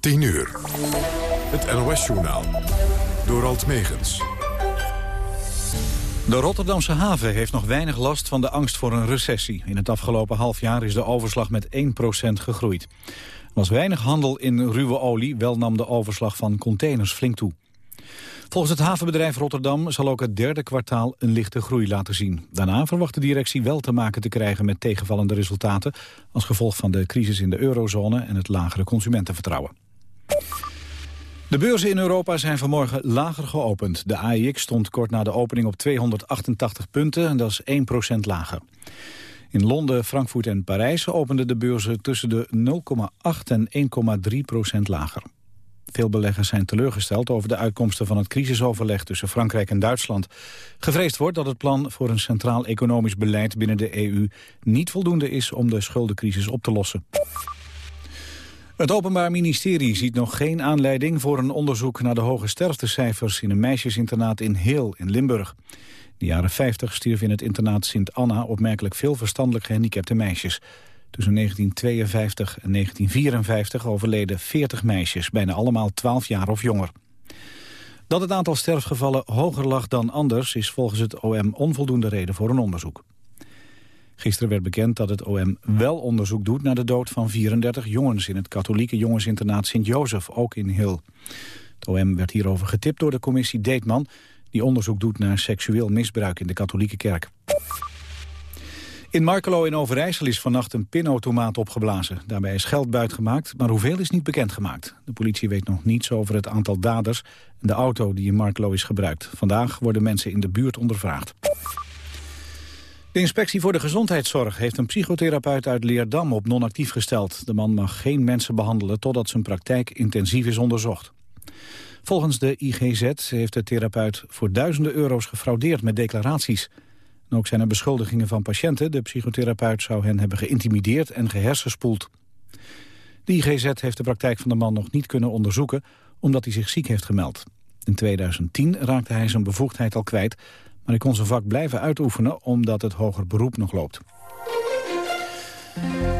10 uur. Het NOS-journaal. Door Alt Megens. De Rotterdamse haven heeft nog weinig last van de angst voor een recessie. In het afgelopen half jaar is de overslag met 1% gegroeid. Er was weinig handel in ruwe olie, wel nam de overslag van containers flink toe. Volgens het havenbedrijf Rotterdam zal ook het derde kwartaal een lichte groei laten zien. Daarna verwacht de directie wel te maken te krijgen met tegenvallende resultaten... als gevolg van de crisis in de eurozone en het lagere consumentenvertrouwen. De beurzen in Europa zijn vanmorgen lager geopend. De AEX stond kort na de opening op 288 punten en dat is 1% lager. In Londen, Frankfurt en Parijs openden de beurzen tussen de 0,8 en 1,3 procent lager. Veel beleggers zijn teleurgesteld over de uitkomsten van het crisisoverleg tussen Frankrijk en Duitsland. Gevreesd wordt dat het plan voor een centraal economisch beleid binnen de EU niet voldoende is om de schuldencrisis op te lossen. Het Openbaar Ministerie ziet nog geen aanleiding voor een onderzoek naar de hoge sterftecijfers in een meisjesinternaat in Heel in Limburg. In de jaren 50 stierf in het internaat Sint Anna opmerkelijk veel verstandelijk gehandicapte meisjes. Tussen 1952 en 1954 overleden 40 meisjes, bijna allemaal 12 jaar of jonger. Dat het aantal sterfgevallen hoger lag dan anders... is volgens het OM onvoldoende reden voor een onderzoek. Gisteren werd bekend dat het OM wel onderzoek doet... naar de dood van 34 jongens in het katholieke jongensinternaat Sint-Jozef, ook in Hill. Het OM werd hierover getipt door de commissie Deetman... die onderzoek doet naar seksueel misbruik in de katholieke kerk. In Markelo in Overijssel is vannacht een pinautomaat opgeblazen. Daarbij is geld buitgemaakt, maar hoeveel is niet bekendgemaakt. De politie weet nog niets over het aantal daders en de auto die in Markelo is gebruikt. Vandaag worden mensen in de buurt ondervraagd. De inspectie voor de gezondheidszorg heeft een psychotherapeut uit Leerdam op non-actief gesteld. De man mag geen mensen behandelen totdat zijn praktijk intensief is onderzocht. Volgens de IGZ heeft de therapeut voor duizenden euro's gefraudeerd met declaraties ook zijn er beschuldigingen van patiënten. De psychotherapeut zou hen hebben geïntimideerd en gehersenspoeld. De IGZ heeft de praktijk van de man nog niet kunnen onderzoeken... omdat hij zich ziek heeft gemeld. In 2010 raakte hij zijn bevoegdheid al kwijt... maar hij kon zijn vak blijven uitoefenen omdat het hoger beroep nog loopt.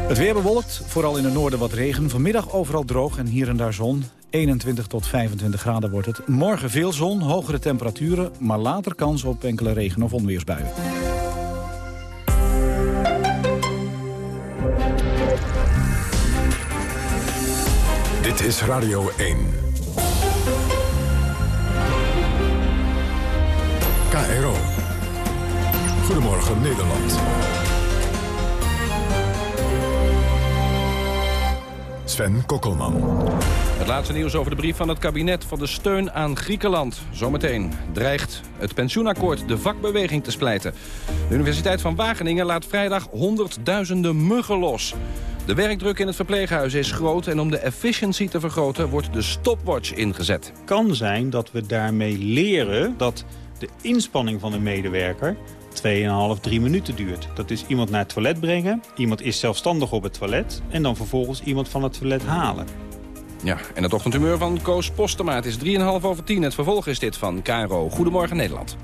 Het weer bewolkt, vooral in het noorden wat regen. Vanmiddag overal droog en hier en daar zon. 21 tot 25 graden wordt het. Morgen veel zon, hogere temperaturen, maar later kans op enkele regen- of onweersbuien. Dit is Radio 1. KRO. Goedemorgen Nederland. Sven Kokkelman. Het laatste nieuws over de brief van het kabinet van de steun aan Griekenland. Zometeen dreigt het pensioenakkoord de vakbeweging te splijten. De Universiteit van Wageningen laat vrijdag honderdduizenden muggen los. De werkdruk in het verpleeghuis is groot en om de efficiëntie te vergroten wordt de stopwatch ingezet. kan zijn dat we daarmee leren dat de inspanning van een medewerker 2,5, 3 minuten duurt. Dat is iemand naar het toilet brengen, iemand is zelfstandig op het toilet... en dan vervolgens iemand van het toilet halen. Ja, en het ochtendhumeur van Koos Postema. Het is 3,5 over 10. Het vervolg is dit van KRO. Goedemorgen Nederland.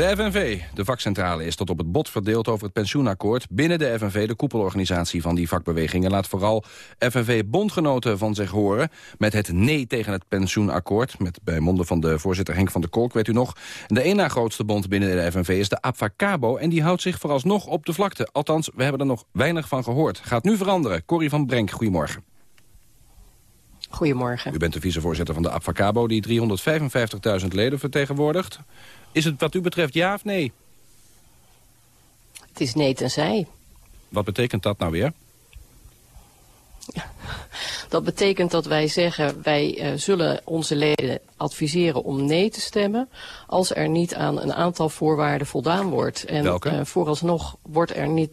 De FNV, de vakcentrale, is tot op het bot verdeeld over het pensioenakkoord. Binnen de FNV, de koepelorganisatie van die vakbewegingen... laat vooral FNV-bondgenoten van zich horen... met het nee tegen het pensioenakkoord. Met bij monden van de voorzitter Henk van der Kolk, weet u nog. De één na grootste bond binnen de FNV is de Abfacabo... en die houdt zich vooralsnog op de vlakte. Althans, we hebben er nog weinig van gehoord. Gaat nu veranderen. Corrie van Brenk, goedemorgen. Goedemorgen. U bent de vicevoorzitter van de Abfacabo... die 355.000 leden vertegenwoordigt. Is het wat u betreft ja of nee? Het is nee tenzij. Wat betekent dat nou weer? Dat betekent dat wij zeggen, wij uh, zullen onze leden adviseren om nee te stemmen... als er niet aan een aantal voorwaarden voldaan wordt. En Welke? Uh, vooralsnog wordt er niet...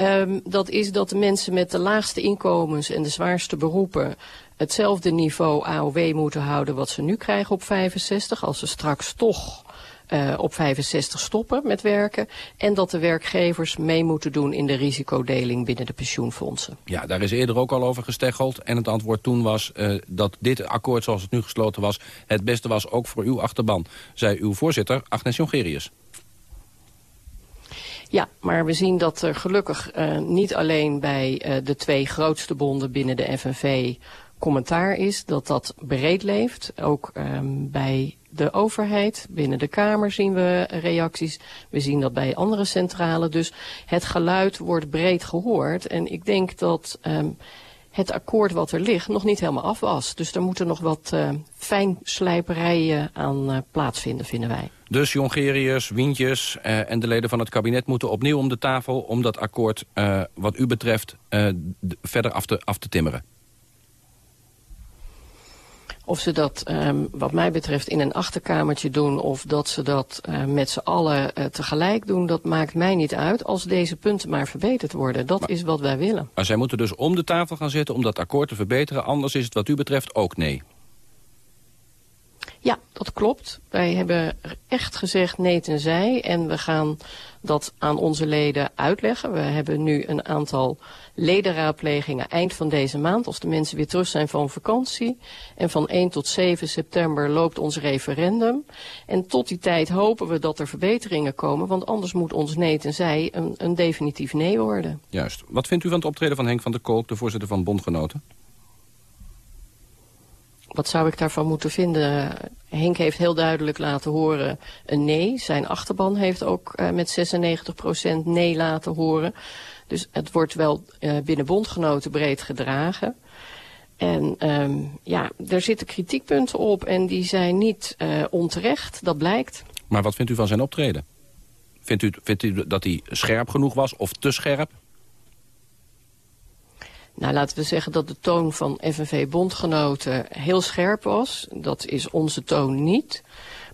Um, dat is dat de mensen met de laagste inkomens en de zwaarste beroepen... hetzelfde niveau AOW moeten houden wat ze nu krijgen op 65... als ze straks toch uh, op 65 stoppen met werken. En dat de werkgevers mee moeten doen in de risicodeling binnen de pensioenfondsen. Ja, daar is eerder ook al over gesteggeld. En het antwoord toen was uh, dat dit akkoord zoals het nu gesloten was... het beste was ook voor uw achterban, zei uw voorzitter Agnes Jongerius. Ja, maar we zien dat er gelukkig uh, niet alleen bij uh, de twee grootste bonden binnen de FNV commentaar is. Dat dat breed leeft. Ook um, bij de overheid. Binnen de Kamer zien we reacties. We zien dat bij andere centralen. Dus het geluid wordt breed gehoord. En ik denk dat um, het akkoord wat er ligt nog niet helemaal af was. Dus er moeten nog wat uh, fijnslijperijen aan uh, plaatsvinden, vinden wij. Dus Jongeriërs, Wientjes uh, en de leden van het kabinet moeten opnieuw om de tafel... om dat akkoord wat u betreft verder af te, af te timmeren. Of ze dat, um, wat mij betreft, in een achterkamertje doen... of dat ze dat uh, met z'n allen uh, tegelijk doen, dat maakt mij niet uit... als deze punten maar verbeterd worden. Dat maar, is wat wij willen. Maar zij moeten dus om de tafel gaan zitten om dat akkoord te verbeteren. Anders is het wat u betreft ook nee. Ja, dat klopt. Wij hebben echt gezegd nee tenzij. En we gaan dat aan onze leden uitleggen. We hebben nu een aantal ledenraadplegingen eind van deze maand. Als de mensen weer terug zijn van vakantie. En van 1 tot 7 september loopt ons referendum. En tot die tijd hopen we dat er verbeteringen komen. Want anders moet ons nee tenzij een, een definitief nee worden. Juist. Wat vindt u van het optreden van Henk van der Kolk, de voorzitter van Bondgenoten? Wat zou ik daarvan moeten vinden? Henk heeft heel duidelijk laten horen een nee. Zijn achterban heeft ook uh, met 96% nee laten horen. Dus het wordt wel uh, binnen bondgenoten breed gedragen. En um, ja, er zitten kritiekpunten op en die zijn niet uh, onterecht, dat blijkt. Maar wat vindt u van zijn optreden? Vindt u, vindt u dat hij scherp genoeg was of te scherp? Nou, laten we zeggen dat de toon van FNV-bondgenoten heel scherp was. Dat is onze toon niet.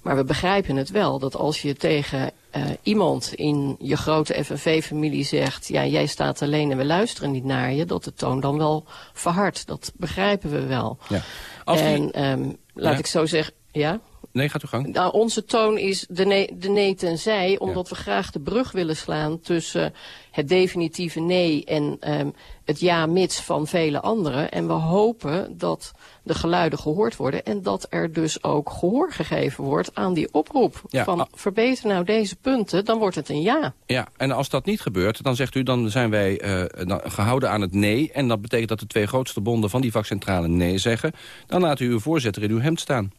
Maar we begrijpen het wel, dat als je tegen uh, iemand in je grote FNV-familie zegt... ja, jij staat alleen en we luisteren niet naar je... dat de toon dan wel verhardt. Dat begrijpen we wel. Ja. Als en die... um, laat ja. ik zo zeggen... Ja? Nee, gaat u gang. Nou, onze toon is de nee, de nee tenzij, omdat ja. we graag de brug willen slaan tussen het definitieve nee en um, het ja mits van vele anderen. En we hopen dat de geluiden gehoord worden en dat er dus ook gehoor gegeven wordt aan die oproep. Ja, van verbeter nou deze punten, dan wordt het een ja. Ja, en als dat niet gebeurt, dan zegt u, dan zijn wij uh, gehouden aan het nee. En dat betekent dat de twee grootste bonden van die vakcentrale nee zeggen. Dan laat u uw voorzitter in uw hemd staan.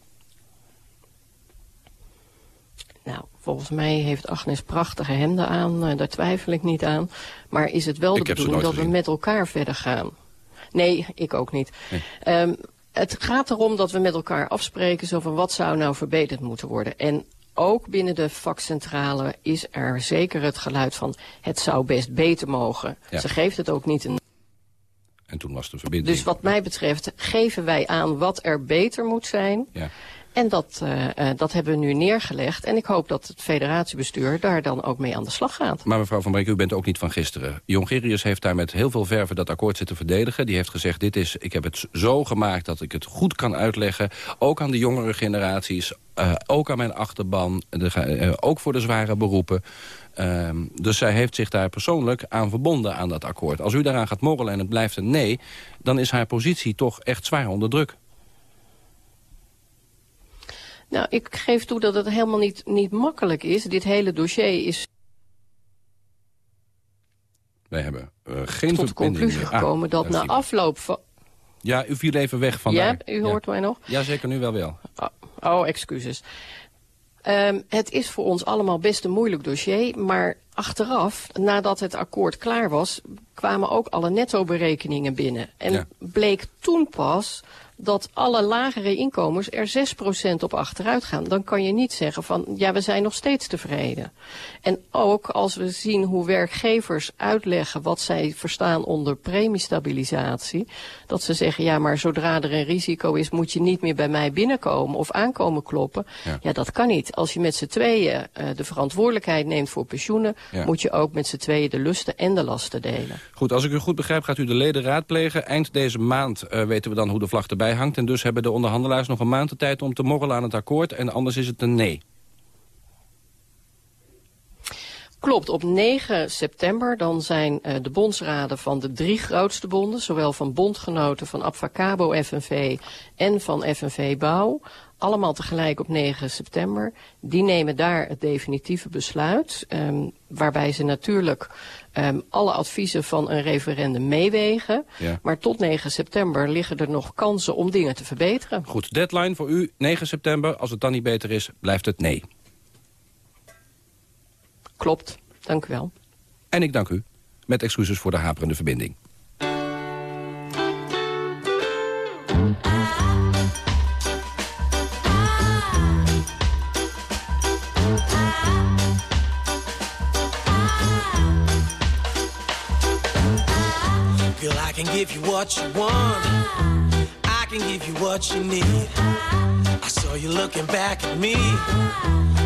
Nou, volgens mij heeft Agnes prachtige hemden aan, uh, daar twijfel ik niet aan. Maar is het wel de bedoeling dat gezien. we met elkaar verder gaan? Nee, ik ook niet. Nee. Um, het gaat erom dat we met elkaar afspreken zo van wat zou nou verbeterd moeten worden. En ook binnen de vakcentrale is er zeker het geluid van het zou best beter mogen. Ja. Ze geeft het ook niet een... En toen was de verbinding. Dus wat mij betreft geven wij aan wat er beter moet zijn. Ja. En dat, uh, uh, dat hebben we nu neergelegd. En ik hoop dat het federatiebestuur daar dan ook mee aan de slag gaat. Maar mevrouw Van Brink, u bent ook niet van gisteren. Jongerius heeft daar met heel veel verven dat akkoord zitten verdedigen. Die heeft gezegd, dit is, ik heb het zo gemaakt dat ik het goed kan uitleggen. Ook aan de jongere generaties, uh, ook aan mijn achterban. Ook voor de zware beroepen. Um, dus zij heeft zich daar persoonlijk aan verbonden aan dat akkoord. Als u daaraan gaat morrelen en het blijft een nee... dan is haar positie toch echt zwaar onder druk. Nou, ik geef toe dat het helemaal niet, niet makkelijk is. Dit hele dossier is... Wij hebben uh, geen tot de conclusie ah, gekomen ah, dat na afloop van... Ja, u viel even weg vandaar. Ja, u hoort ja. mij nog? Ja, zeker, nu wel wel. Oh, oh excuses. Um, het is voor ons allemaal best een moeilijk dossier, maar achteraf, nadat het akkoord klaar was, kwamen ook alle netto-berekeningen binnen. En ja. bleek toen pas dat alle lagere inkomens er 6% op achteruit gaan. Dan kan je niet zeggen van, ja, we zijn nog steeds tevreden. En ook als we zien hoe werkgevers uitleggen wat zij verstaan onder premiestabilisatie. Dat ze zeggen, ja, maar zodra er een risico is, moet je niet meer bij mij binnenkomen of aankomen kloppen. Ja, ja dat kan niet. Als je met z'n tweeën uh, de verantwoordelijkheid neemt voor pensioenen, ja. moet je ook met z'n tweeën de lusten en de lasten delen. Goed, als ik u goed begrijp, gaat u de leden raadplegen. Eind deze maand uh, weten we dan hoe de vlag erbij hangt. En dus hebben de onderhandelaars nog een maand de tijd om te morrelen aan het akkoord. En anders is het een nee. Klopt, op 9 september dan zijn uh, de bondsraden van de drie grootste bonden... zowel van bondgenoten van Abfacabo FNV en van FNV Bouw... allemaal tegelijk op 9 september. Die nemen daar het definitieve besluit... Um, waarbij ze natuurlijk um, alle adviezen van een referendum meewegen. Ja. Maar tot 9 september liggen er nog kansen om dingen te verbeteren. Goed, deadline voor u 9 september. Als het dan niet beter is, blijft het nee. Klopt, dank u wel. En ik dank u, met excuses voor de haperende verbinding. Girl, can give you what you want. I can give you what you need. I saw you looking back at me.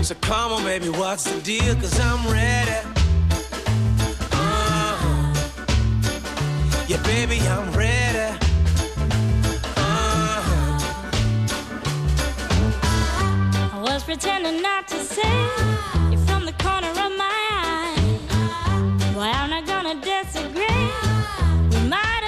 So come on, baby, what's the deal? Cause I'm ready. Uh-huh. Yeah, baby, I'm ready. Uh-huh. I was pretending not to see you from the corner of my eye. Well, I'm not gonna disagree. We might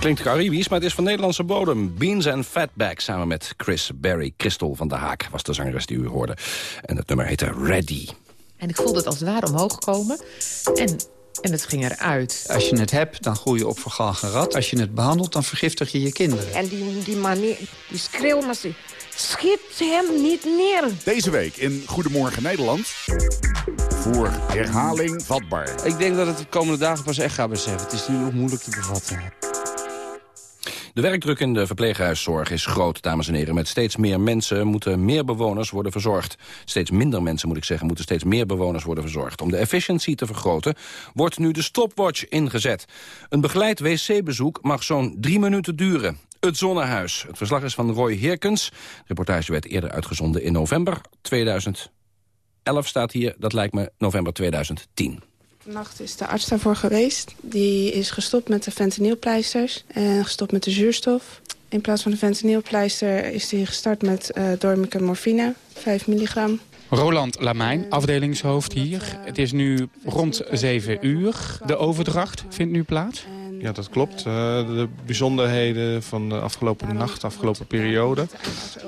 klinkt Caribisch, maar het is van Nederlandse bodem. Beans and Fatback samen met Chris Berry. Christel van der Haak was de zangeres die u hoorde. En het nummer heette Ready. En ik voelde het als het ware omhoog komen. En, en het ging eruit. Als je het hebt, dan groei je op vergalgen rat. Als je het behandelt, dan vergiftig je je kinderen. En die, die manier, die schreeuw maar ze. Schiet hem niet neer. Deze week in Goedemorgen Nederland. Voor herhaling vatbaar. Ik denk dat het de komende dagen pas echt gaat beseffen. Het is nu nog moeilijk te bevatten. De werkdruk in de verpleeghuiszorg is groot, dames en heren. Met steeds meer mensen moeten meer bewoners worden verzorgd. Steeds minder mensen, moet ik zeggen, moeten steeds meer bewoners worden verzorgd. Om de efficiëntie te vergroten, wordt nu de stopwatch ingezet. Een begeleid wc-bezoek mag zo'n drie minuten duren. Het Zonnehuis. Het verslag is van Roy Heerkens. De reportage werd eerder uitgezonden in november 2011 staat hier. Dat lijkt me november 2010. Vannacht is de arts daarvoor geweest. Die is gestopt met de fentanylpleisters en gestopt met de zuurstof. In plaats van de fentanylpleister is hij gestart met uh, dormica morfine, 5 milligram. Roland Lamijn, afdelingshoofd hier. Het is nu rond 7 uur. De overdracht vindt nu plaats. Ja, dat klopt. Eh, de bijzonderheden van de afgelopen nacht, de afgelopen periode...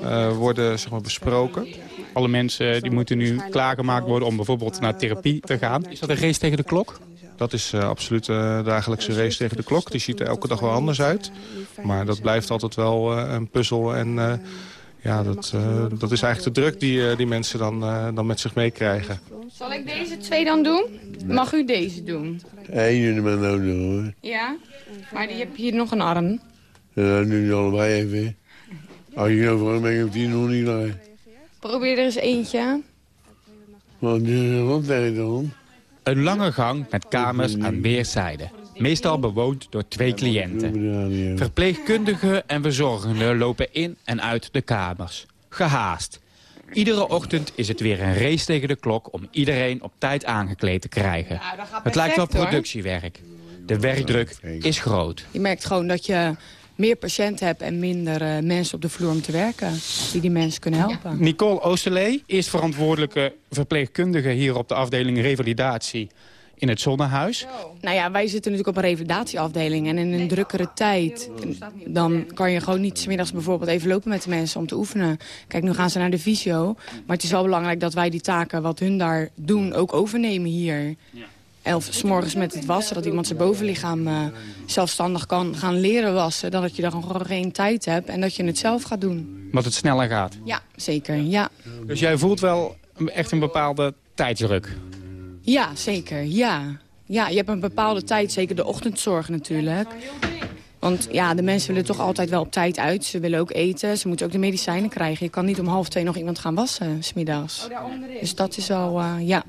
eh, worden zeg maar, besproken. Alle mensen die moeten nu klaargemaakt worden om bijvoorbeeld naar therapie te gaan. Is dat een race tegen de klok? Dat is eh, absoluut eh, de dagelijkse race tegen de klok. Die ziet er elke dag wel anders uit. Maar dat blijft altijd wel eh, een puzzel. En eh, ja, dat, eh, dat is eigenlijk de druk die, eh, die mensen dan, eh, dan met zich meekrijgen. Zal ik deze twee dan doen? Mag u deze doen? Eén jullie maar nodig hoor. Ja? Maar die heb hier nog een arm. Ja, dan doen jullie allebei even. Als je nou voor ben, heb die nog niet. Probeer er eens eentje. Wat is wat dan? Een lange gang met kamers aan weerszijden. Meestal bewoond door twee cliënten. Verpleegkundigen en verzorgenden lopen in en uit de kamers. Gehaast. Iedere ochtend is het weer een race tegen de klok om iedereen op tijd aangekleed te krijgen. Het lijkt wel productiewerk. De werkdruk is groot. Je merkt gewoon dat je meer patiënten hebt en minder eh, mensen op de vloer om te werken. Die die mensen kunnen helpen. Nicole Oosterlee is verantwoordelijke verpleegkundige hier op de afdeling revalidatie in het Zonnehuis. Nou ja, wij zitten natuurlijk op een revalidatieafdeling. En in een drukkere tijd, dan kan je gewoon niet 's middags bijvoorbeeld even lopen met de mensen om te oefenen. Kijk, nu gaan ze naar de visio. Maar het is wel belangrijk dat wij die taken, wat hun daar doen, ook overnemen hier. Elf s morgens met het wassen, dat iemand zijn bovenlichaam eh, zelfstandig kan gaan leren wassen. Dan dat je dan gewoon geen tijd hebt en dat je het zelf gaat doen. Wat het sneller gaat. Ja, zeker, ja. Dus jij voelt wel echt een bepaalde tijdsdruk. Ja, zeker, ja. Ja, je hebt een bepaalde tijd, zeker de ochtendzorg natuurlijk. Want ja, de mensen willen toch altijd wel op tijd uit. Ze willen ook eten, ze moeten ook de medicijnen krijgen. Je kan niet om half twee nog iemand gaan wassen, smiddags. Dus dat is al, eh, ja.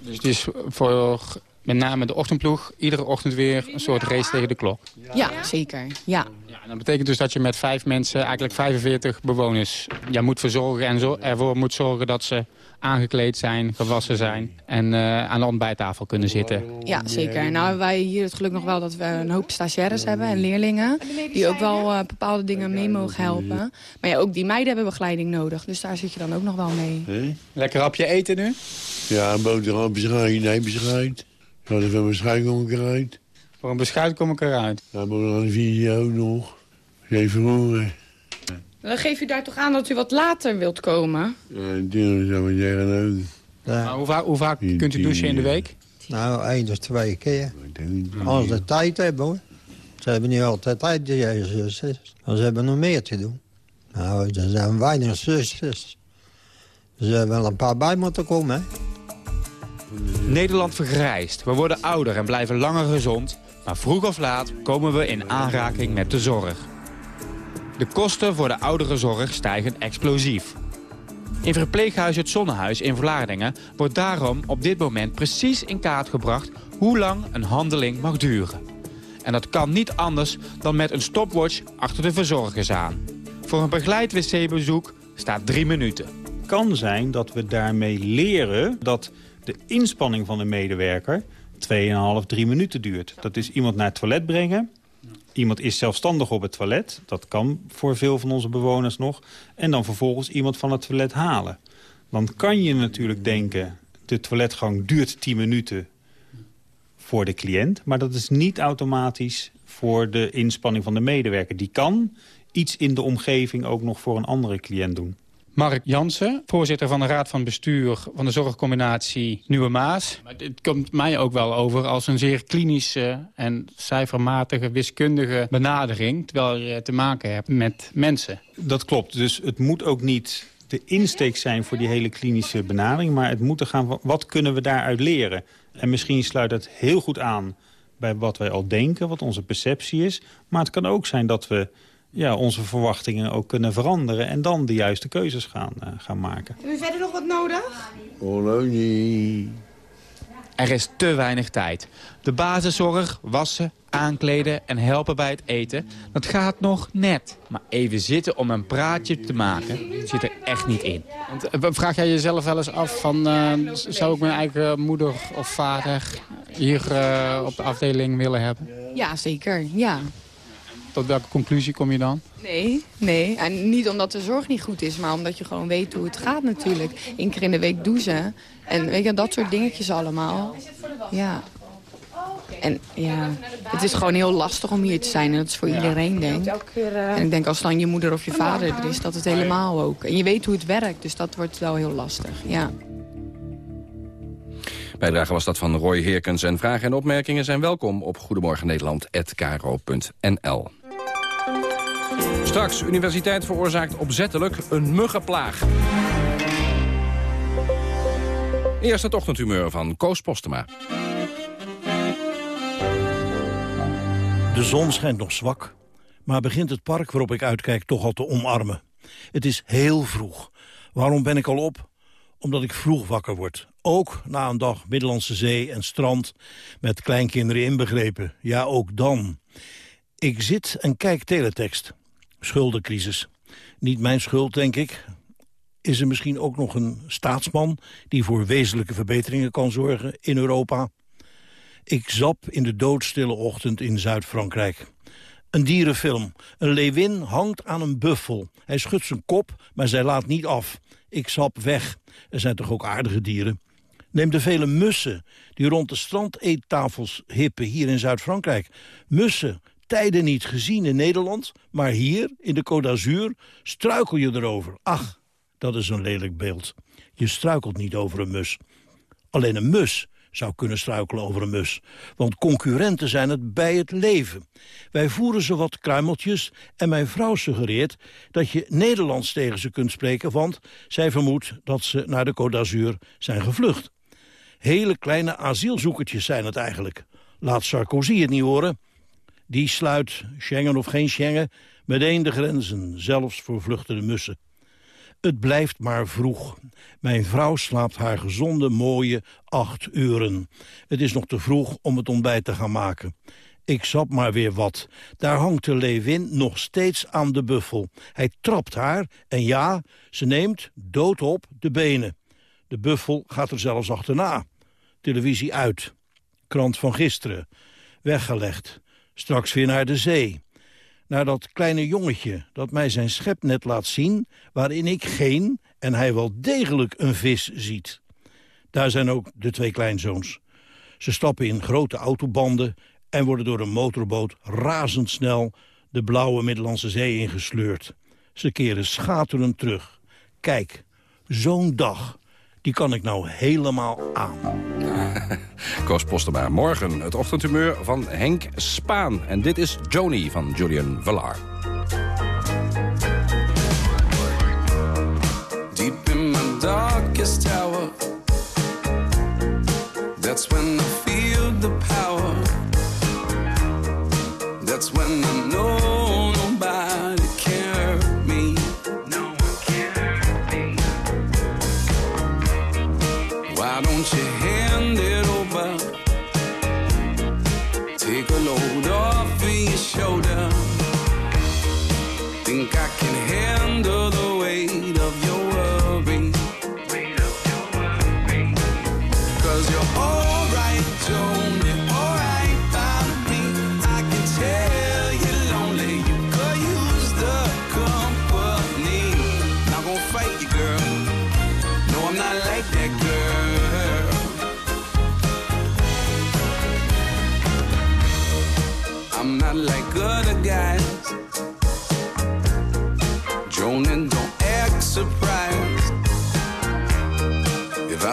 Dus het is voor met name de ochtendploeg iedere ochtend weer een soort race tegen de klok. Ja, zeker, ja. En dat betekent dus dat je met vijf mensen, eigenlijk 45 bewoners, ja, moet verzorgen en zo, ervoor moet zorgen dat ze aangekleed zijn, gewassen zijn en eh, aan de ontbijttafel kunnen zitten. Ja, zeker. Nou hebben wij hier het geluk nog wel dat we een hoop stagiaires hebben en leerlingen. Die ook wel eh, bepaalde dingen mee mogen helpen. Maar ja, ook die meiden hebben begeleiding nodig. Dus daar zit je dan ook nog wel mee. Lekker hapje eten nu? Ja, een boterham beschuit, nee beschuit. Had even mijn beschuit kom ik eruit. Voor een beschuit kom ik eruit. Ja, maar dan een video ook nog. Even horen. Dan geef u daar toch aan dat u wat later wilt komen? Ja, ik zeggen ook. Maar hoe, vaak, hoe vaak kunt u douchen in de week? Nou, één of twee keer. Als ze tijd hebben, hoor. Ze hebben niet altijd tijd, die zusters. Maar ze hebben nog meer te doen. Nou, er zijn weinig zusters. Er zijn wel een paar bij moeten komen, hè. Nederland vergrijst. We worden ouder en blijven langer gezond. Maar vroeg of laat komen we in aanraking met de zorg. De kosten voor de ouderenzorg stijgen explosief. In verpleeghuis Het Zonnehuis in Vlaardingen wordt daarom op dit moment precies in kaart gebracht hoe lang een handeling mag duren. En dat kan niet anders dan met een stopwatch achter de verzorgers aan. Voor een begeleid wc-bezoek staat drie minuten. kan zijn dat we daarmee leren dat de inspanning van de medewerker 2,5, 3 minuten duurt. Dat is iemand naar het toilet brengen. Iemand is zelfstandig op het toilet. Dat kan voor veel van onze bewoners nog. En dan vervolgens iemand van het toilet halen. Dan kan je natuurlijk denken, de toiletgang duurt 10 minuten voor de cliënt. Maar dat is niet automatisch voor de inspanning van de medewerker. Die kan iets in de omgeving ook nog voor een andere cliënt doen. Mark Jansen, voorzitter van de Raad van Bestuur van de Zorgcombinatie Nieuwe Maas. Maar dit komt mij ook wel over als een zeer klinische en cijfermatige wiskundige benadering. Terwijl je te maken hebt met mensen. Dat klopt. Dus het moet ook niet de insteek zijn voor die hele klinische benadering. Maar het moet er gaan van wat kunnen we daaruit leren. En misschien sluit het heel goed aan bij wat wij al denken, wat onze perceptie is. Maar het kan ook zijn dat we ja, onze verwachtingen ook kunnen veranderen... en dan de juiste keuzes gaan, eh, gaan maken. Hebben u verder nog wat nodig? Oh, niet. Er is te weinig tijd. De basiszorg, wassen, aankleden en helpen bij het eten, dat gaat nog net. Maar even zitten om een praatje te maken, zit er echt niet in. Want, eh, vraag jij jezelf wel eens af van... eh, zou ik mijn eigen moeder of vader hier eh, op de afdeling willen hebben? Ja, zeker, ja. Tot welke conclusie kom je dan? Nee, nee. En niet omdat de zorg niet goed is, maar omdat je gewoon weet hoe het gaat natuurlijk. Eén keer in de week douchen. En weet je, dat soort dingetjes allemaal. Ja. En ja, het is gewoon heel lastig om hier te zijn. En dat is voor iedereen, denk ik. En ik denk als dan je moeder of je vader er is, dat het helemaal ook. En je weet hoe het werkt, dus dat wordt wel heel lastig, ja. Bijdrage was dat van Roy Heerkens. En vragen en opmerkingen zijn welkom op goedemorgennederland.kro.nl. Straks, universiteit veroorzaakt opzettelijk een muggenplaag. Eerst het ochtendhumeur van Koos Postema. De zon schijnt nog zwak, maar begint het park waarop ik uitkijk toch al te omarmen. Het is heel vroeg. Waarom ben ik al op? Omdat ik vroeg wakker word. Ook na een dag Middellandse Zee en strand met kleinkinderen inbegrepen. Ja, ook dan. Ik zit en kijk teletext. Schuldencrisis. Niet mijn schuld, denk ik. Is er misschien ook nog een staatsman die voor wezenlijke verbeteringen kan zorgen in Europa? Ik zap in de doodstille ochtend in Zuid-Frankrijk. Een dierenfilm. Een leeuwin hangt aan een buffel. Hij schudt zijn kop, maar zij laat niet af. Ik sap weg. Er zijn toch ook aardige dieren? Neem de vele mussen die rond de strandeettafels hippen hier in Zuid-Frankrijk. Mussen, tijden niet gezien in Nederland, maar hier, in de Côte d'Azur, struikel je erover. Ach, dat is een lelijk beeld. Je struikelt niet over een mus. Alleen een mus zou kunnen struikelen over een mus. Want concurrenten zijn het bij het leven. Wij voeren ze wat kruimeltjes en mijn vrouw suggereert... dat je Nederlands tegen ze kunt spreken... want zij vermoedt dat ze naar de Côte d'Azur zijn gevlucht. Hele kleine asielzoekertjes zijn het eigenlijk. Laat Sarkozy het niet horen. Die sluit, Schengen of geen Schengen, meteen de grenzen... zelfs voor vluchtende mussen. Het blijft maar vroeg. Mijn vrouw slaapt haar gezonde, mooie acht uren. Het is nog te vroeg om het ontbijt te gaan maken. Ik zap maar weer wat. Daar hangt de leeuwin nog steeds aan de buffel. Hij trapt haar en ja, ze neemt doodop de benen. De buffel gaat er zelfs achterna. Televisie uit. Krant van gisteren. Weggelegd. Straks weer naar de zee naar dat kleine jongetje dat mij zijn schepnet laat zien... waarin ik geen en hij wel degelijk een vis ziet. Daar zijn ook de twee kleinzoons. Ze stappen in grote autobanden en worden door een motorboot razendsnel... de blauwe Middellandse Zee ingesleurd. Ze keren schaterend terug. Kijk, zo'n dag, die kan ik nou helemaal aan. Koos Postema. Morgen het ochtendhumeur van Henk Spaan. En dit is Joni van Julian Villar. Deep in my darkest tower, that's when I feel the power. That's when I know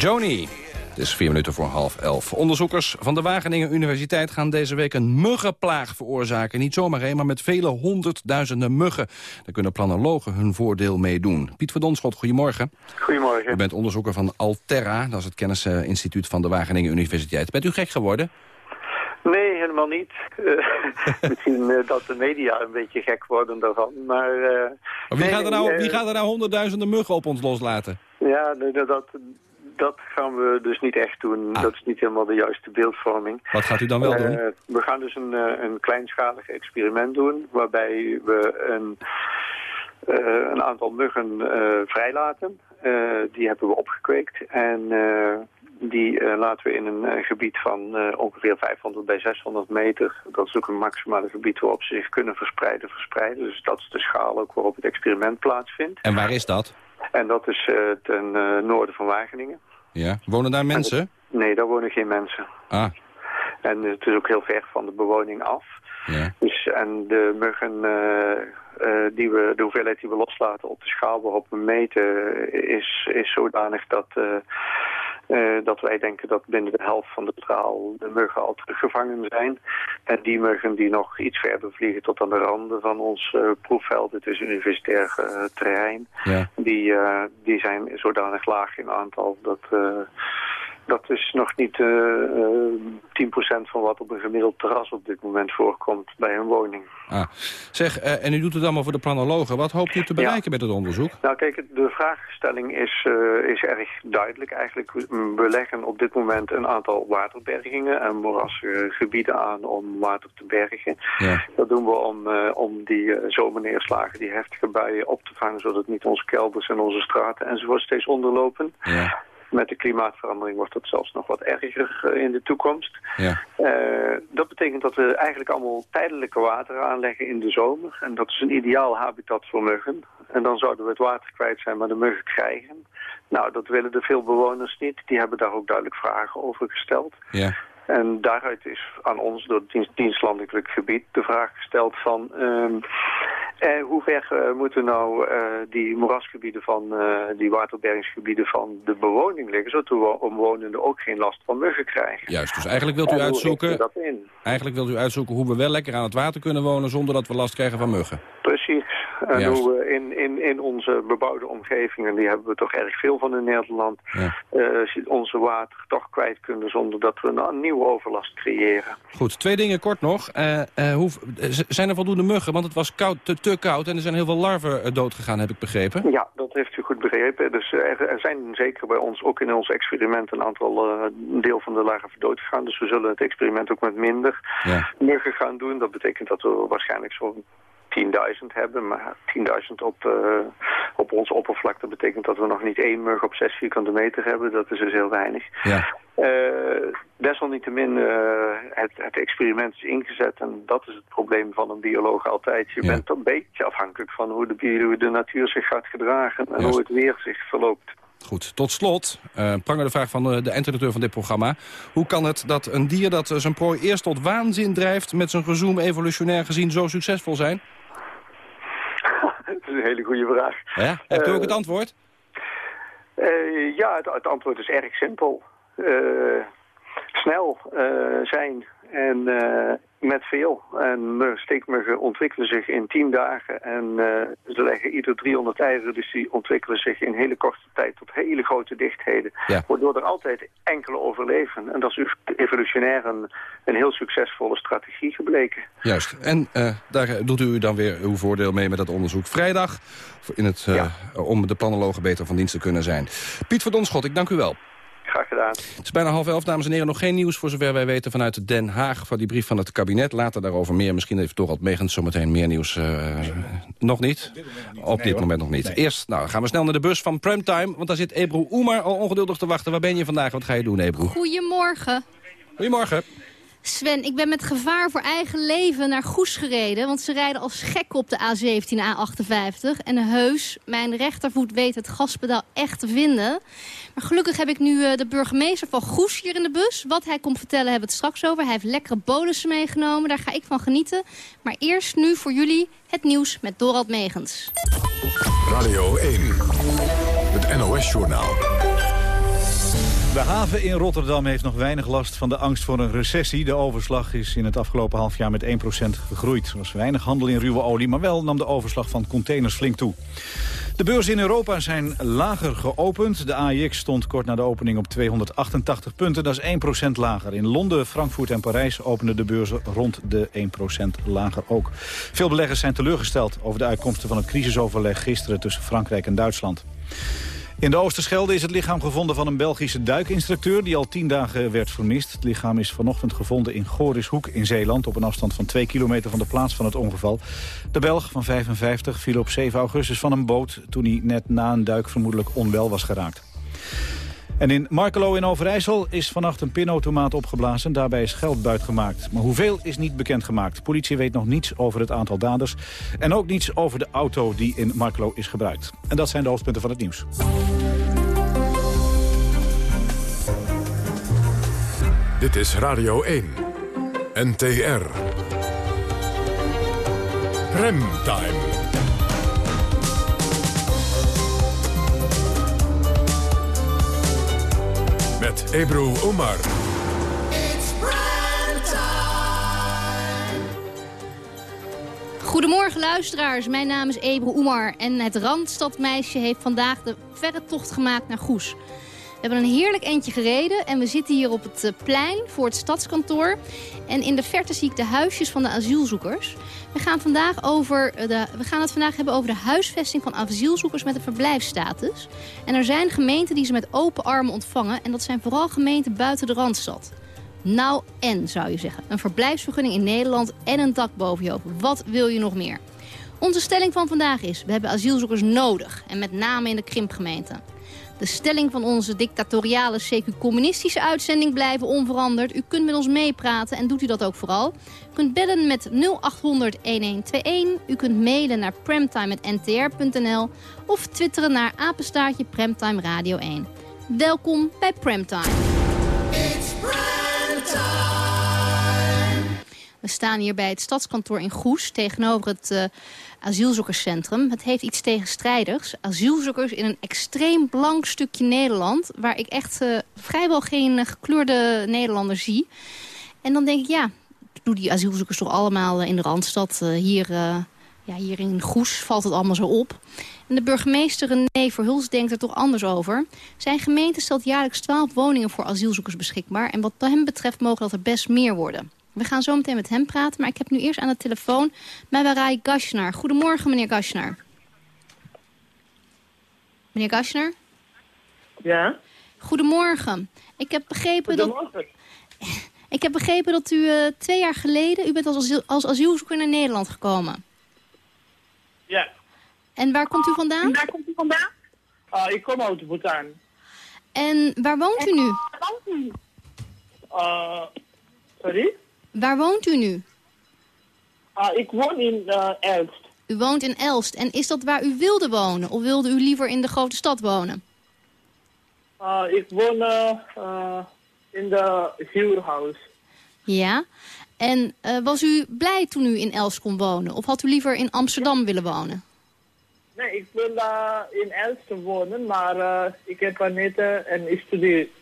Joni. Het is vier minuten voor half elf. Onderzoekers van de Wageningen Universiteit gaan deze week een muggenplaag veroorzaken. Niet zomaar één, maar met vele honderdduizenden muggen. Daar kunnen planologen hun voordeel mee doen. Piet Verdonschot, goedemorgen. Goedemorgen. U bent onderzoeker van Alterra, dat is het kennisinstituut van de Wageningen Universiteit. Bent u gek geworden? Nee, helemaal niet. Eh, misschien eh, dat de media een beetje gek worden daarvan. Maar, eh, Wie, nee, gaat er nou, wie gaat er nou honderdduizenden muggen op ons loslaten? Ja, dat, dat, gaan we dus niet echt doen. Dat is niet helemaal de juiste beeldvorming. Wat gaat u dan wel doen? Eh, we gaan dus een, eh, een kleinschalig experiment doen... waarbij we een, eh, een aantal muggen vrijlaten. Die hebben we opgekweekt. En die laten we in een gebied van ongeveer 500 bij 600 meter. Dat is ook een maximale gebied waarop ze zich kunnen verspreiden. verspreiden. Dus dat is de schaal ook waarop het experiment plaatsvindt. En waar is dat? En dat is ten noorden van Wageningen. Ja. Wonen daar mensen? Nee, daar wonen geen mensen. Ah, En het is ook heel ver van de bewoning af. ja. Dus, en de muggen, eh, eh, die we, de hoeveelheid die we loslaten op de schaal waarop we meten, is, is zodanig dat, eh, eh, dat wij denken dat binnen de helft van de straal de muggen al teruggevangen zijn. En die muggen die nog iets verder vliegen tot aan de randen van ons eh, proefveld, het is universitair eh, terrein, Ja. die, die zijn zodanig laag in aantal dat... eh, dat is nog niet eh eh 10% van wat op een gemiddeld terras op dit moment voorkomt bij een woning. Ah. Zeg, eh, en u doet het allemaal voor de planologen. Wat hoopt u te bereiken met het onderzoek? Nou kijk, de vraagstelling is, eh, is erg duidelijk eigenlijk. We- We leggen op dit moment een aantal waterbergingen en moerassige gebieden aan om water te bergen. Ja. Dat doen we om, eh, om die eh, zomerneerslagen, die heftige buien op te vangen, zodat niet onze kelders en onze straten enzovoort steeds onderlopen. Ja. Met de klimaatverandering wordt dat zelfs nog wat erger eh, in de toekomst. Ja. Eh, dat betekent dat we eigenlijk allemaal tijdelijke wateren aanleggen in de zomer. En dat is een ideaal habitat voor muggen. En dan zouden we het water kwijt zijn, maar de muggen krijgen. Nou, dat willen de veel bewoners niet. Die hebben daar ook duidelijk vragen over gesteld. Ja. En daaruit is aan ons door het dienst, dienstlandelijk gebied de vraag gesteld van... ehm, eh, hoe ver eh, moeten nou eh, die moerasgebieden van, eh, die waterbergingsgebieden van de bewoning liggen... zodat de omwonenden ook geen last van muggen krijgen. Juist, dus eigenlijk wilt u En uitzoeken... dat in? Eigenlijk wilt u uitzoeken hoe we wel lekker aan het water kunnen wonen... zonder dat we last krijgen van muggen. En Juist. hoe we in, in, in onze bebouwde omgevingen, die hebben we toch erg veel van in Nederland, eh, onze water toch kwijt kunnen zonder dat we een nieuwe overlast creëren. Goed, twee dingen kort nog. Eh, eh, hoe, zijn er voldoende muggen? Want het was koud, te, te koud en er zijn heel veel larven doodgegaan, heb ik begrepen. Ja, dat heeft u goed begrepen. Dus er, er zijn zeker bij ons, ook in ons experiment, een aantal deel van de larven doodgegaan. Dus we zullen het experiment ook met minder Ja. muggen gaan doen. Dat betekent dat we waarschijnlijk zo'n 10.000 hebben. Maar 10.000 op, eh, op onze oppervlakte betekent dat we nog niet één mug op 6 vierkante meter hebben. Dat is dus heel weinig. Ja. Eh, desalniettemin, eh, het, het experiment is ingezet en dat is het probleem van een bioloog altijd. Je Ja. bent een beetje afhankelijk van hoe de, hoe de natuur zich gaat gedragen en Juist. hoe het weer zich verloopt. Goed, tot slot, eh prangende vraag van de, de eindredacteur van dit programma. Hoe kan het dat een dier dat zijn prooi eerst tot waanzin drijft... met zijn gezoem evolutionair gezien zo succesvol zijn? Is een hele goede vraag. Ja, hebt u ook Eh, het antwoord? Eh, ja, het, het antwoord is erg simpel. Eh, snel eh, zijn En eh, met veel. En mug- steekmuggen ontwikkelen zich in 10 dagen. En eh, ze leggen ieder 300 eieren. Dus die ontwikkelen zich in hele korte tijd tot hele grote dichtheden. Ja. Waardoor er altijd enkele overleven. En dat is dus evolutionair een, een heel succesvolle strategie gebleken. Juist. En eh, daar doet u dan weer uw voordeel mee met dat onderzoek vrijdag. In het, eh, Om de planologen beter van dienst te kunnen zijn. Piet van Donschot, ik dank u wel. Graag gedaan. Het is bijna half elf, dames en heren. Nog geen nieuws voor zover wij weten vanuit Den Haag... van die brief van het kabinet. Later daarover meer. Misschien heeft Dorald Megens zometeen meer nieuws. eh, nog niet? Op dit moment nog niet. Eerst nou, gaan we snel naar de bus van Primetime. Want daar zit Ebru Oemar al ongeduldig te wachten. Waar ben je vandaag? Wat ga je doen, Ebru? Goedemorgen. Goedemorgen. Sven, ik ben met gevaar voor eigen leven naar Goes gereden. Want ze rijden als gek op de A17 A58. En heus, mijn rechtervoet weet het gaspedaal echt te vinden. Maar gelukkig heb ik nu eh, de burgemeester van Goes hier in de bus. Wat hij komt vertellen hebben we het straks over. Hij heeft lekkere bolussen meegenomen. Daar ga ik van genieten. Maar eerst nu voor jullie het nieuws met Dorald Megens. Radio 1, het NOS-journaal. De haven in Rotterdam heeft nog weinig last van de angst voor een recessie. De overslag is in het afgelopen half jaar met 1% gegroeid. Er was weinig handel in ruwe olie, maar wel nam de overslag van containers flink toe. De beurzen in Europa zijn lager geopend. De AIX stond kort na de opening op 288 punten. Dat is 1% lager. In Londen, Frankfurt en Parijs openden de beurzen rond de 1% lager ook. Veel beleggers zijn teleurgesteld over de uitkomsten van het crisisoverleg gisteren tussen Frankrijk en Duitsland. In de Oosterschelde is het lichaam gevonden van een Belgische duikinstructeur... die al tien dagen werd vermist. Het lichaam is vanochtend gevonden in Gorishoek in Zeeland... op een afstand van twee kilometer van de plaats van het ongeval. De Belg van 55 viel op 7 augustus van een boot... toen hij net na een duik vermoedelijk onwel was geraakt. En in Markelo in Overijssel is vannacht een pinautomaat opgeblazen. Daarbij is geld buitgemaakt. Maar hoeveel is niet bekendgemaakt. Politie weet nog niets over het aantal daders. En ook niets over de auto die in Markelo is gebruikt. En dat zijn de hoofdpunten van het nieuws. Dit is Radio 1, NTR. Remtime. Met Ebru Omar. Goedemorgen luisteraars, mijn naam is Ebru Oemar en het Randstadmeisje heeft vandaag de verre tocht gemaakt naar Goes. We hebben een heerlijk eentje gereden en we zitten hier op het eh, plein voor het stadskantoor. En in de verte zie ik de huisjes van de asielzoekers. We gaan, vandaag over eh, de, we gaan het vandaag hebben over de huisvesting van asielzoekers met een verblijfsstatus. En er zijn gemeenten die ze met open armen ontvangen en dat zijn vooral gemeenten buiten de Randstad. Nou en, zou je zeggen. Een verblijfsvergunning in Nederland en een dak boven je hoofd. Wat wil je nog meer? Onze stelling van vandaag is, we hebben asielzoekers nodig. En met name in de krimpgemeenten. De stelling van onze dictatoriale CQ-communistische uitzending blijven onveranderd. U kunt met ons meepraten en doet u dat ook vooral. U kunt bellen met 0800-1121. U kunt mailen naar premtime.ntr.nl of twitteren naar apenstaartje Premtime Radio 1. Welkom bij Premtime. We staan hier bij het stadskantoor in Goes tegenover het eh, asielzoekerscentrum. Het heeft iets tegenstrijdigs. Asielzoekers in een extreem blank stukje Nederland... waar ik echt eh, vrijwel geen eh, gekleurde Nederlanders zie. En dan denk ik, ja, doe die asielzoekers toch allemaal in de Randstad. hier, ja, hier in Goes valt het allemaal zo op. En de burgemeester René Verhuls denkt er toch anders over. Zijn gemeente stelt jaarlijks 12 woningen voor asielzoekers beschikbaar. En wat hem betreft mogen dat er best meer worden. We gaan zo meteen met hem praten, maar ik heb nu eerst aan de telefoon Mawarai Gashnar. Goedemorgen, meneer Gashnar. Meneer Gashnar? Ja? Goedemorgen. Ik heb begrepen dat... Goedemorgen. Ik heb begrepen dat u eh, twee jaar geleden... U bent als, asiel, als asielzoeker naar Nederland gekomen. Ja. En waar komt u vandaan? Waar komt u vandaan? Ah, ik kom uit Bhutan. En waar woont u nu? Ah, sorry? Waar woont u nu? Ah, ik woon in eh, Elst. U woont in Elst. En is dat waar u wilde wonen? Of wilde u liever in de grote stad wonen? Ah, ik woon eh, eh, in de huurhuis. Ja. En was u blij toen u in Elst kon wonen? Of had u liever in Amsterdam willen wonen? Nee, ik wil in Elst wonen, maar ik heb net een studie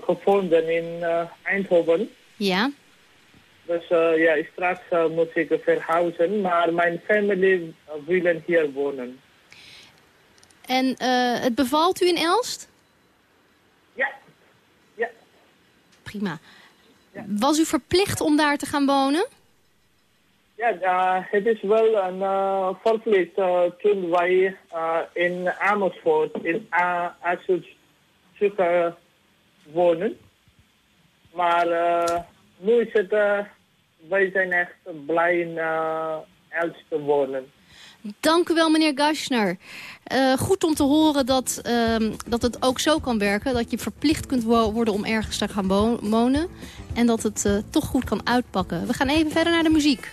gevonden in Eindhoven. Ja. Dus eh, ja, straks eh, moet ik verhuizen, maar mijn familie uh, willen hier wonen. En eh, het bevalt u in Elst? Ja. Ja. Prima. Was u verplicht om daar te gaan wonen? Ja, eh, het is wel een uh, verplicht uh, toen wij in Amersfoort in Azuurzoeken wonen. Maar nu is het, wij zijn echt blij in uh, Elst te wonen. Dank u wel, meneer Gaschner. Uh, goed om te horen dat, uh, dat het ook zo kan werken. Dat je verplicht kunt wo worden om ergens te gaan wonen. En dat het uh, toch goed kan uitpakken. We gaan even verder naar de muziek.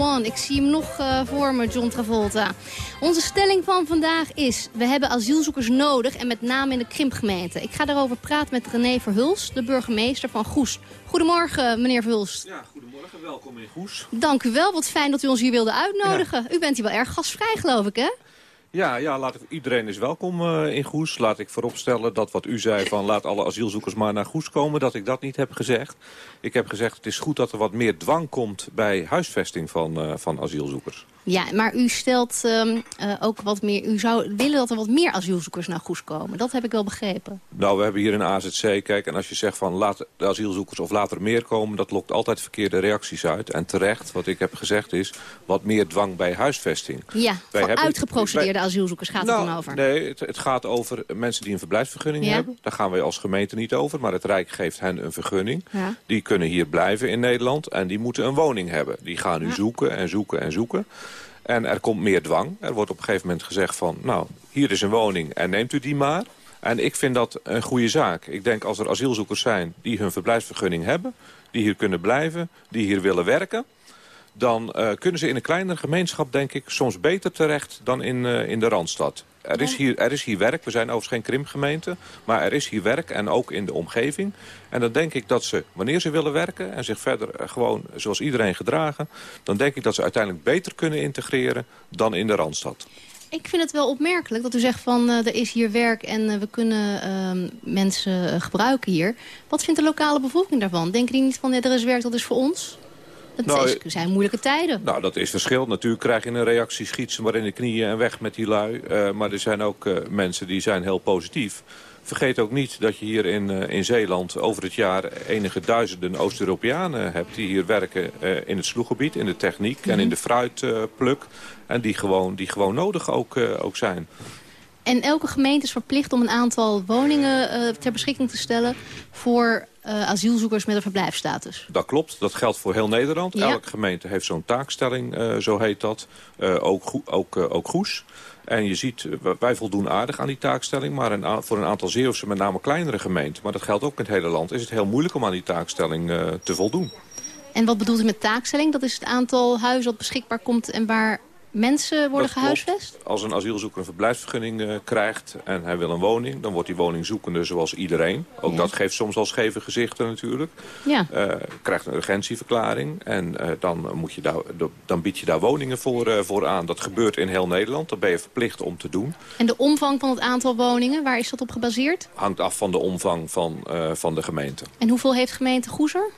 One. Ik zie hem nog uh, voor me, John Travolta. Onze stelling van vandaag is... we hebben asielzoekers nodig en met name in de krimpgemeente. Ik ga daarover praten met René Verhulst, de burgemeester van Goes. Goedemorgen, meneer Verhulst. Ja, goedemorgen. Welkom in Goes. Dank u wel. Wat fijn dat u ons hier wilde uitnodigen. Ja. U bent hier wel erg gastvrij, geloof ik, hè? Ja, ja laat ik, iedereen is welkom uh, in Goes. Laat ik vooropstellen dat wat u zei van laat alle asielzoekers maar naar Goes komen... dat ik dat niet heb gezegd. Ik heb gezegd het is goed dat er wat meer dwang komt bij huisvesting van, uh, van asielzoekers. Ja, maar u stelt um, uh, ook wat meer... U zou willen dat er wat meer asielzoekers naar Goes komen. Dat heb ik wel begrepen. Nou, we hebben hier in AZC, kijk, en als je zegt van laat de asielzoekers of laat er meer komen... dat lokt altijd verkeerde reacties uit. En terecht, wat ik heb gezegd is, wat meer dwang bij huisvesting. Ja, wij uitgeprocedeerde asielzoekers gaat nou, het dan over? Nee, het, het, gaat over mensen die een verblijfsvergunning ja. hebben. Daar gaan wij als gemeente niet over, maar het Rijk geeft hen een vergunning. Ja. Die kunnen hier blijven in Nederland en die moeten een woning hebben. Die gaan nu ja. zoeken en zoeken en zoeken. En er komt meer dwang. Er wordt op een gegeven moment gezegd van... nou, hier is een woning en neemt u die maar. En ik vind dat een goede zaak. Ik denk als er asielzoekers zijn die hun verblijfsvergunning hebben... die hier kunnen blijven, die hier willen werken... dan uh, kunnen ze in een kleinere gemeenschap, denk ik, soms beter terecht dan in, uh, in de Randstad. Er is, hier, er is hier werk. We zijn overigens geen krimpgemeente. Maar er is hier werk en ook in de omgeving. En dan denk ik dat ze, wanneer ze willen werken... en zich verder gewoon zoals iedereen gedragen... dan denk ik dat ze uiteindelijk beter kunnen integreren dan in de Randstad. Ik vind het wel opmerkelijk dat u zegt van uh, er is hier werk en uh, we kunnen uh, mensen gebruiken hier. Wat vindt de lokale bevolking daarvan? Denken die niet van ja, er is werk, dat is voor ons? Het nou, zijn moeilijke tijden. Nou, dat is verschil. Natuurlijk krijg je een reactie, schiet ze maar in de knieën en weg met die lui. Uh, maar er zijn ook uh, mensen die zijn heel positief. Vergeet ook niet dat je hier in, uh, in Zeeland over het jaar enige duizenden Oost-Europeanen hebt... die hier werken in het sloeggebied, in de techniek mm -hmm. en in de fruitpluk. en die gewoon, die gewoon nodig ook, ook zijn. En elke gemeente is verplicht om een aantal woningen uh, ter beschikking te stellen... voor uh, asielzoekers met een verblijfsstatus. Dat klopt, dat geldt voor heel Nederland. Ja. Elke gemeente heeft zo'n taakstelling, uh, zo heet dat. ook, ook, ook Goes. En je ziet, wij voldoen aardig aan die taakstelling... maar een voor een aantal Zeeuwse, met name kleinere gemeenten... maar dat geldt ook in het hele land... is het heel moeilijk om aan die taakstelling te voldoen. En wat bedoelt u met taakstelling? Dat is het aantal huizen dat beschikbaar komt... en waar mensen worden dat gehuisvest? Klopt. Als een asielzoeker een verblijfsvergunning uh, krijgt en hij wil een woning... dan wordt die woningzoekende zoals iedereen. Ook ja. dat geeft soms al scheve gezichten natuurlijk. Ja. Uh, krijgt een urgentieverklaring en uh, dan, moet je daar, dan bied je daar woningen voor, voor aan. Dat gebeurt in heel Nederland, dat ben je verplicht om te doen. En de omvang van het aantal woningen, waar is dat op gebaseerd? Hangt af van de omvang van, van de gemeente. En hoeveel heeft gemeente Goezer?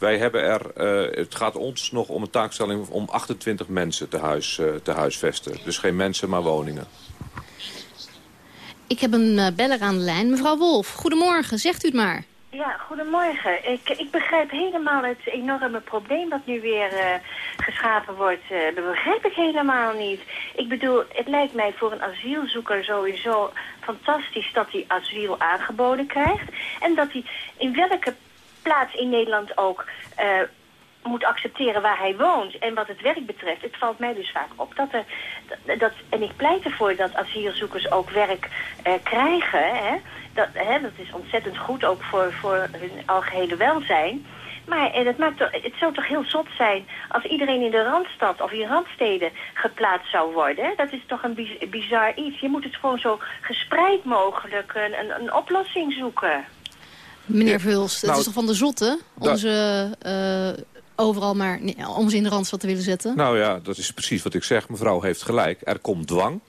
Wij hebben er, uh, het gaat ons nog om een taakstelling om 28 mensen te, huis, uh, te huisvesten. Dus geen mensen, maar woningen. Ik heb een uh, beller aan de lijn. Mevrouw Wolf, goedemorgen. Zegt u het maar. Ja, goedemorgen. Ik, ik begrijp helemaal het enorme probleem dat nu weer uh, geschapen wordt. Uh, dat begrijp ik helemaal niet. Ik bedoel, het lijkt mij voor een asielzoeker sowieso fantastisch dat hij asiel aangeboden krijgt. En dat hij in welke plaats in Nederland ook uh, moet accepteren waar hij woont. En wat het werk betreft, het valt mij dus vaak op dat er... Dat, en ik pleit ervoor dat asielzoekers ook werk eh, krijgen. Hè? Dat, hè, dat is ontzettend goed ook voor, voor hun algehele welzijn. Maar en het, maakt het zou toch heel zot zijn als iedereen in de Randstad of in Randsteden geplaatst zou worden. Dat is toch een biz- bizar iets. Je moet het gewoon zo gespreid mogelijk een, een, een oplossing zoeken. Meneer Vuls, het Nou, is toch van de zotte om da- ze eh, overal maar nee, om ze in de Randstad te willen zetten? Nou ja, dat is precies wat ik zeg. Mevrouw heeft gelijk. Er komt dwang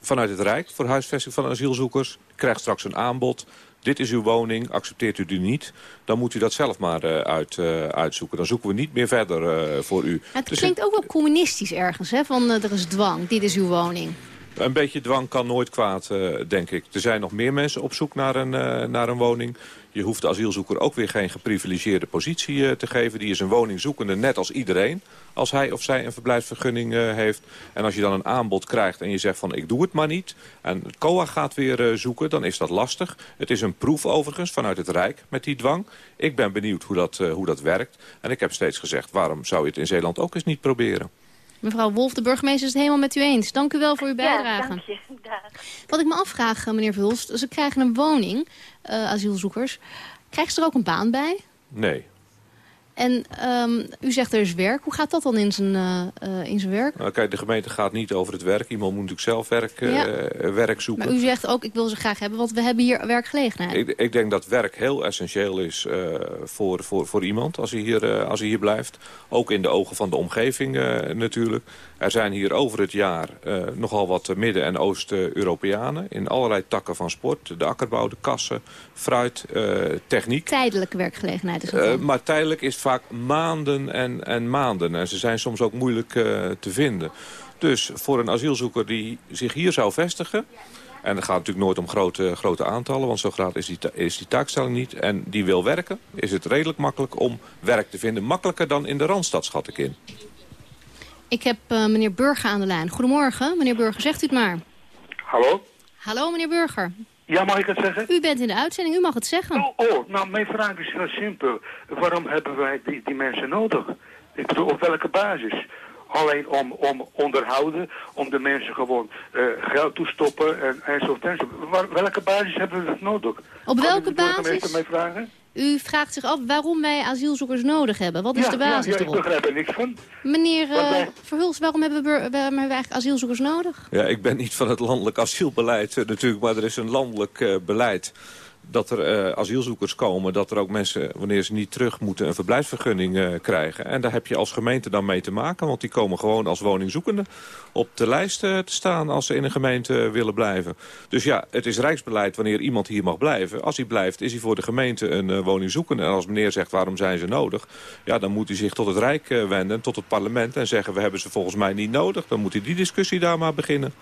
vanuit het Rijk voor huisvesting van asielzoekers. Krijgt straks een aanbod. Dit is uw woning, accepteert u die niet... dan moet u dat zelf maar eh, uit, eh, uitzoeken. Dan zoeken we niet meer verder voor u. het Dus klinkt ook wel communistisch ergens, hè? Van er is dwang, dit is uw woning. Een beetje dwang kan nooit kwaad, eh, denk ik. Er zijn nog meer mensen op zoek naar een, eh, naar een woning. Je hoeft de asielzoeker ook weer geen geprivilegeerde positie eh, te geven. Die is een woningzoekende net als iedereen. Als hij of zij een verblijfsvergunning heeft. En als je dan een aanbod krijgt en je zegt van ik doe het maar niet. En COA gaat weer zoeken, dan is dat lastig. Het is een proef overigens vanuit het Rijk met die dwang. Ik ben benieuwd hoe dat, hoe dat werkt. En ik heb steeds gezegd, waarom zou je het in Zeeland ook eens niet proberen? Mevrouw Wolf, de burgemeester is het helemaal met u eens. Dank u wel voor uw bijdrage. Ja, dank je. Dag. Wat ik me afvraag, eh, meneer Vulst, ze krijgen een woning, eh, asielzoekers. Krijgen ze er ook een baan bij? Nee. En ehm, u zegt er is werk. Hoe gaat dat dan in zijn, eh, eh, in zijn werk? Nou, kijk, de gemeente gaat niet over het werk. Iemand moet natuurlijk zelf werk, eh, werk zoeken. Maar u zegt ook, ik wil ze graag hebben, want we hebben hier werkgelegenheid. Ik, ik denk dat werk heel essentieel is voor, voor, voor iemand als hij, hier, als hij hier blijft. Ook in de ogen van de omgeving natuurlijk. Er zijn hier over het jaar eh, nogal wat Midden- en Oost-Europeanen... in allerlei takken van sport. De akkerbouw, de kassen, fruit, eh, techniek. Tijdelijke werkgelegenheid is dan. maar tijdelijk is vaak maanden en, en maanden. En ze zijn soms ook moeilijk te vinden. Dus voor een asielzoeker die zich hier zou vestigen... en het gaat natuurlijk nooit om grote, grote aantallen... want zo groot is die, is die taakstelling niet... en die wil werken, is het redelijk makkelijk om werk te vinden. Makkelijker dan in de Randstad, schat ik in. Ik heb eh, meneer Burger aan de lijn. Goedemorgen, meneer Burger, zegt u het maar. Hallo? Hallo, meneer Burger. Ja, mag ik het zeggen? U bent in de uitzending, u mag het zeggen. Oh, nou, mijn vraag is heel simpel. Waarom hebben wij die, die mensen nodig? Ik bedoel, op welke basis? Alleen om, om onderhouden, om de mensen gewoon eh, geld toestoppen en, enzovoort enzovoort. Waar, welke basis hebben we dat nodig? Op welke basis? mij vragen? U vraagt zich af waarom wij asielzoekers nodig hebben. Wat is ja, de basis ja, ja, ik erop? begrijp er niks van. Meneer eh wij- Verhulst, waarom hebben we, bur- waarom hebben we eigenlijk asielzoekers nodig? Ja, ik ben niet van het landelijk asielbeleid eh, natuurlijk... maar er is een landelijk eh, beleid dat er eh, asielzoekers komen... dat er ook mensen, wanneer ze niet terug moeten, een verblijfsvergunning eh, krijgen. En daar heb je als gemeente dan mee te maken... want die komen gewoon als woningzoekende op de lijst eh, te staan... als ze in een gemeente willen blijven. Dus ja, het is rijksbeleid wanneer iemand hier mag blijven. Als hij blijft, is hij voor de gemeente een woningzoekende. En als meneer zegt, waarom zijn ze nodig? Ja, dan moet hij zich tot het Rijk wenden, tot het parlement... en zeggen, we hebben ze volgens mij niet nodig. Dan moet hij die discussie daar maar beginnen.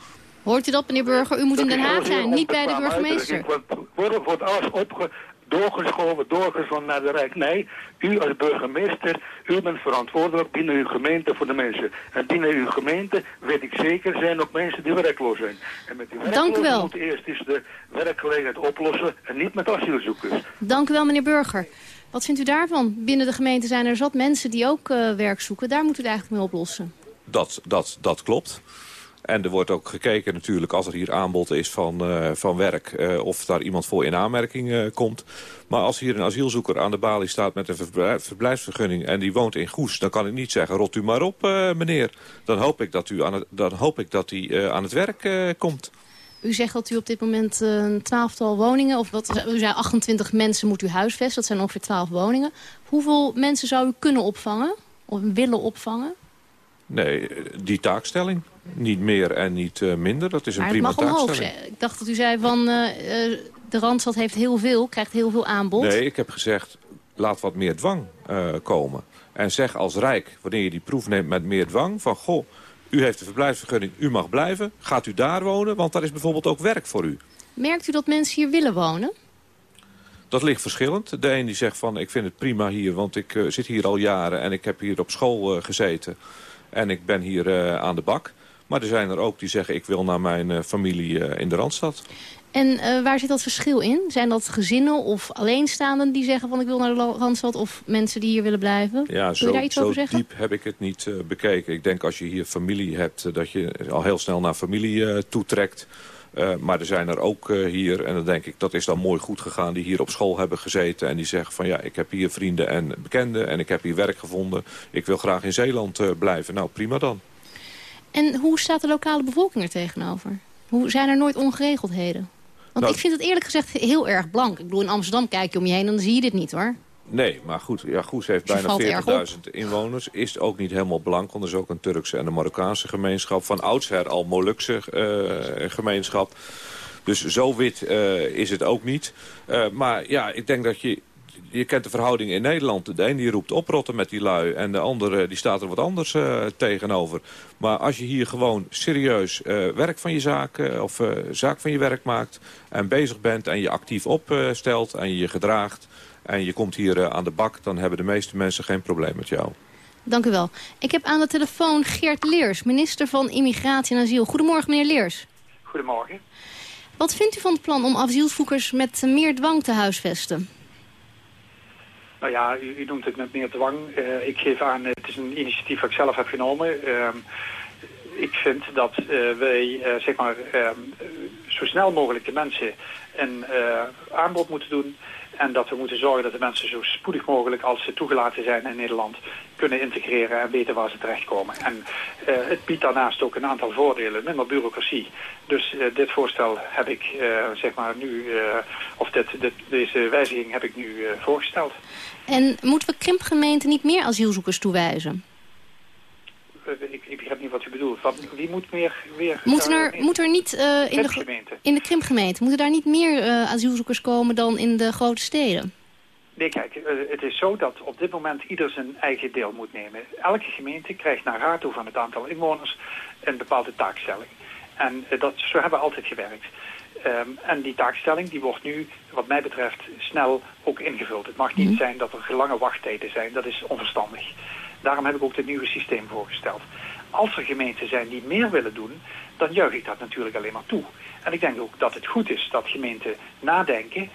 Hoort u dat, meneer Burger? U moet in Den Haag zijn, niet bij de burgemeester. Wordt, wordt alles opge, doorgeschoven, naar de Rijk. Nee, u als burgemeester, u bent verantwoordelijk binnen uw gemeente voor de mensen. En binnen uw gemeente, weet ik zeker, zijn ook mensen die werkloos zijn. En met die Dank u werklozen wel. moet eerst eens de werkgelegenheid oplossen en niet met asielzoekers. Dank u wel, meneer Burger. Wat vindt u daarvan? Binnen de gemeente zijn er zat mensen die ook eh, werk zoeken. Daar moet u het eigenlijk mee oplossen. Dat, dat, dat klopt. En er wordt ook gekeken natuurlijk als er hier aanbod is van, eh, van werk... eh, of daar iemand voor in aanmerking eh, komt. Maar als hier een asielzoeker aan de balie staat met een verblijf- verblijfsvergunning... en die woont in Goes, dan kan ik niet zeggen... rot u maar op, meneer. Dan hoop ik dat, u aan het, dan hoop ik dat eh, aan het werk komt. U zegt dat u op dit moment een twaalftal woningen... of wat, u zei 28 mensen moet u huisvesten. Dat zijn ongeveer 12 woningen. Hoeveel mensen zou u kunnen opvangen? Of willen opvangen? Nee, die taakstelling. Niet meer en niet eh, minder. Dat is een maar het prima mag omhoog. taakstelling. zeg. Ik dacht dat u zei van... eh, eh, de Randstad heeft heel veel, krijgt heel veel aanbod. Nee, ik heb gezegd, laat wat meer dwang komen. En zeg als Rijk, wanneer je die proef neemt met meer dwang... van goh, u heeft een verblijfsvergunning, u mag blijven. Gaat u daar wonen, want daar is bijvoorbeeld ook werk voor u. Merkt u dat mensen hier willen wonen? Dat ligt verschillend. De een die zegt van, ik vind het prima hier... want ik zit hier al jaren en ik heb hier op school gezeten... en ik ben hier eh, aan de bak. Maar er zijn er ook die zeggen, ik wil naar mijn eh, familie eh, in de Randstad. En waar zit dat verschil in? Zijn dat gezinnen of alleenstaanden die zeggen van ik wil naar de Randstad... of mensen die hier willen blijven? Ja, zo, daar iets zo over zeggen? diep heb ik het niet bekeken. Ik denk als je hier familie hebt, dat je al heel snel naar familie toetrekt. Eh, maar er zijn er ook eh, hier, en dan denk ik, dat is dan mooi goed gegaan... die hier op school hebben gezeten en die zeggen van... ja, ik heb hier vrienden en bekenden en ik heb hier werk gevonden. Ik wil graag in Zeeland eh, blijven. Nou, prima dan. En hoe staat de lokale bevolking er tegenover? Hoe zijn er nooit ongeregeldheden? Want Nou, ik vind het eerlijk gezegd heel erg blank. Ik bedoel, in Amsterdam kijk je om je heen en dan zie je dit niet hoor. Nee, maar goed, ja, Goes heeft Dus bijna 40.000 inwoners. Is ook niet helemaal blank, want er is ook een Turkse en een Marokkaanse gemeenschap. Van oudsher al Molukse eh, gemeenschap. Dus zo wit eh, is het ook niet. Eh, maar ja, ik denk dat je... Je kent de verhouding in Nederland. De een die roept oprotten met die lui. En de andere die staat er wat anders tegenover. Maar als je hier gewoon serieus werk van je zaak... of zaak van je werk maakt... en bezig bent en je actief opstelt en je gedraagt... en je komt hier eh, aan de bak... dan hebben de meeste mensen geen probleem met jou. Dank u wel. Ik heb aan de telefoon Geert Leers, minister van Immigratie en Asiel. Goedemorgen, meneer Leers. Goedemorgen. Wat vindt u van het plan om asielzoekers met meer dwang te huisvesten? Nou ja, u, u noemt het met meer dwang. Eh, ik geef aan, het is een initiatief dat ik zelf heb genomen. Ehm, ik vind dat eh, wij eh, zeg maar, ehm, zo snel mogelijk de mensen een eh, aanbod moeten doen. En dat we moeten zorgen dat de mensen zo spoedig mogelijk als ze toegelaten zijn in Nederland kunnen integreren en weten waar ze terechtkomen. En eh, het biedt daarnaast ook een aantal voordelen, minder bureaucratie. Dus eh, dit voorstel heb ik eh, zeg maar nu, of deze wijziging heb ik nu voorgesteld. En moeten we krimpgemeenten niet meer asielzoekers toewijzen? Eh, ik, ik begrijp niet wat u bedoelt. Wat, wie moet meer weer... Moeten daar er, moet er niet eh, in, de, in de krimpgemeente, moeten daar niet meer eh, asielzoekers komen dan in de grote steden? Nee, kijk, het is zo dat op dit moment ieder zijn eigen deel moet nemen. Elke gemeente krijgt naar rato van het aantal inwoners een bepaalde taakstelling. En dat, zo hebben we altijd gewerkt. Ehm, en die taakstelling die wordt nu, wat mij betreft, snel ook ingevuld. Het mag niet zijn dat er lange wachttijden zijn. Dat is onverstandig. Daarom heb ik ook dit nieuwe systeem voorgesteld. Als er gemeenten zijn die meer willen doen, dan juich ik dat natuurlijk alleen maar toe. En ik denk ook dat het goed is dat gemeenten nadenken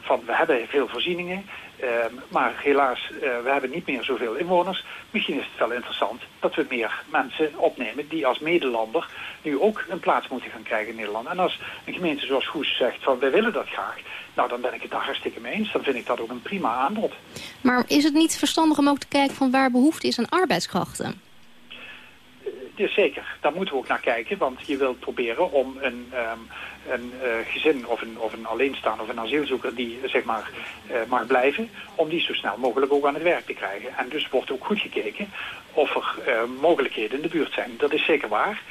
van we hebben veel voorzieningen, eh, maar helaas eh, we hebben niet meer zoveel inwoners. Misschien is het wel interessant dat we meer mensen opnemen die als medelander nu ook een plaats moeten gaan krijgen in Nederland. En als een gemeente zoals Goes zegt van wij willen dat graag, nou dan ben ik het daar hartstikke mee eens. Dan vind ik dat ook een prima aanbod. Maar is het niet verstandig om ook te kijken van waar behoefte is aan arbeidskrachten? Ja, zeker, daar moeten we ook naar kijken, want je wilt proberen om een, ehm, een eh, gezin of een, of een alleenstaande of een asielzoeker die zeg maar eh, mag blijven, om die zo snel mogelijk ook aan het werk te krijgen. En dus wordt ook goed gekeken of er eh, mogelijkheden in de buurt zijn. Dat is zeker waar.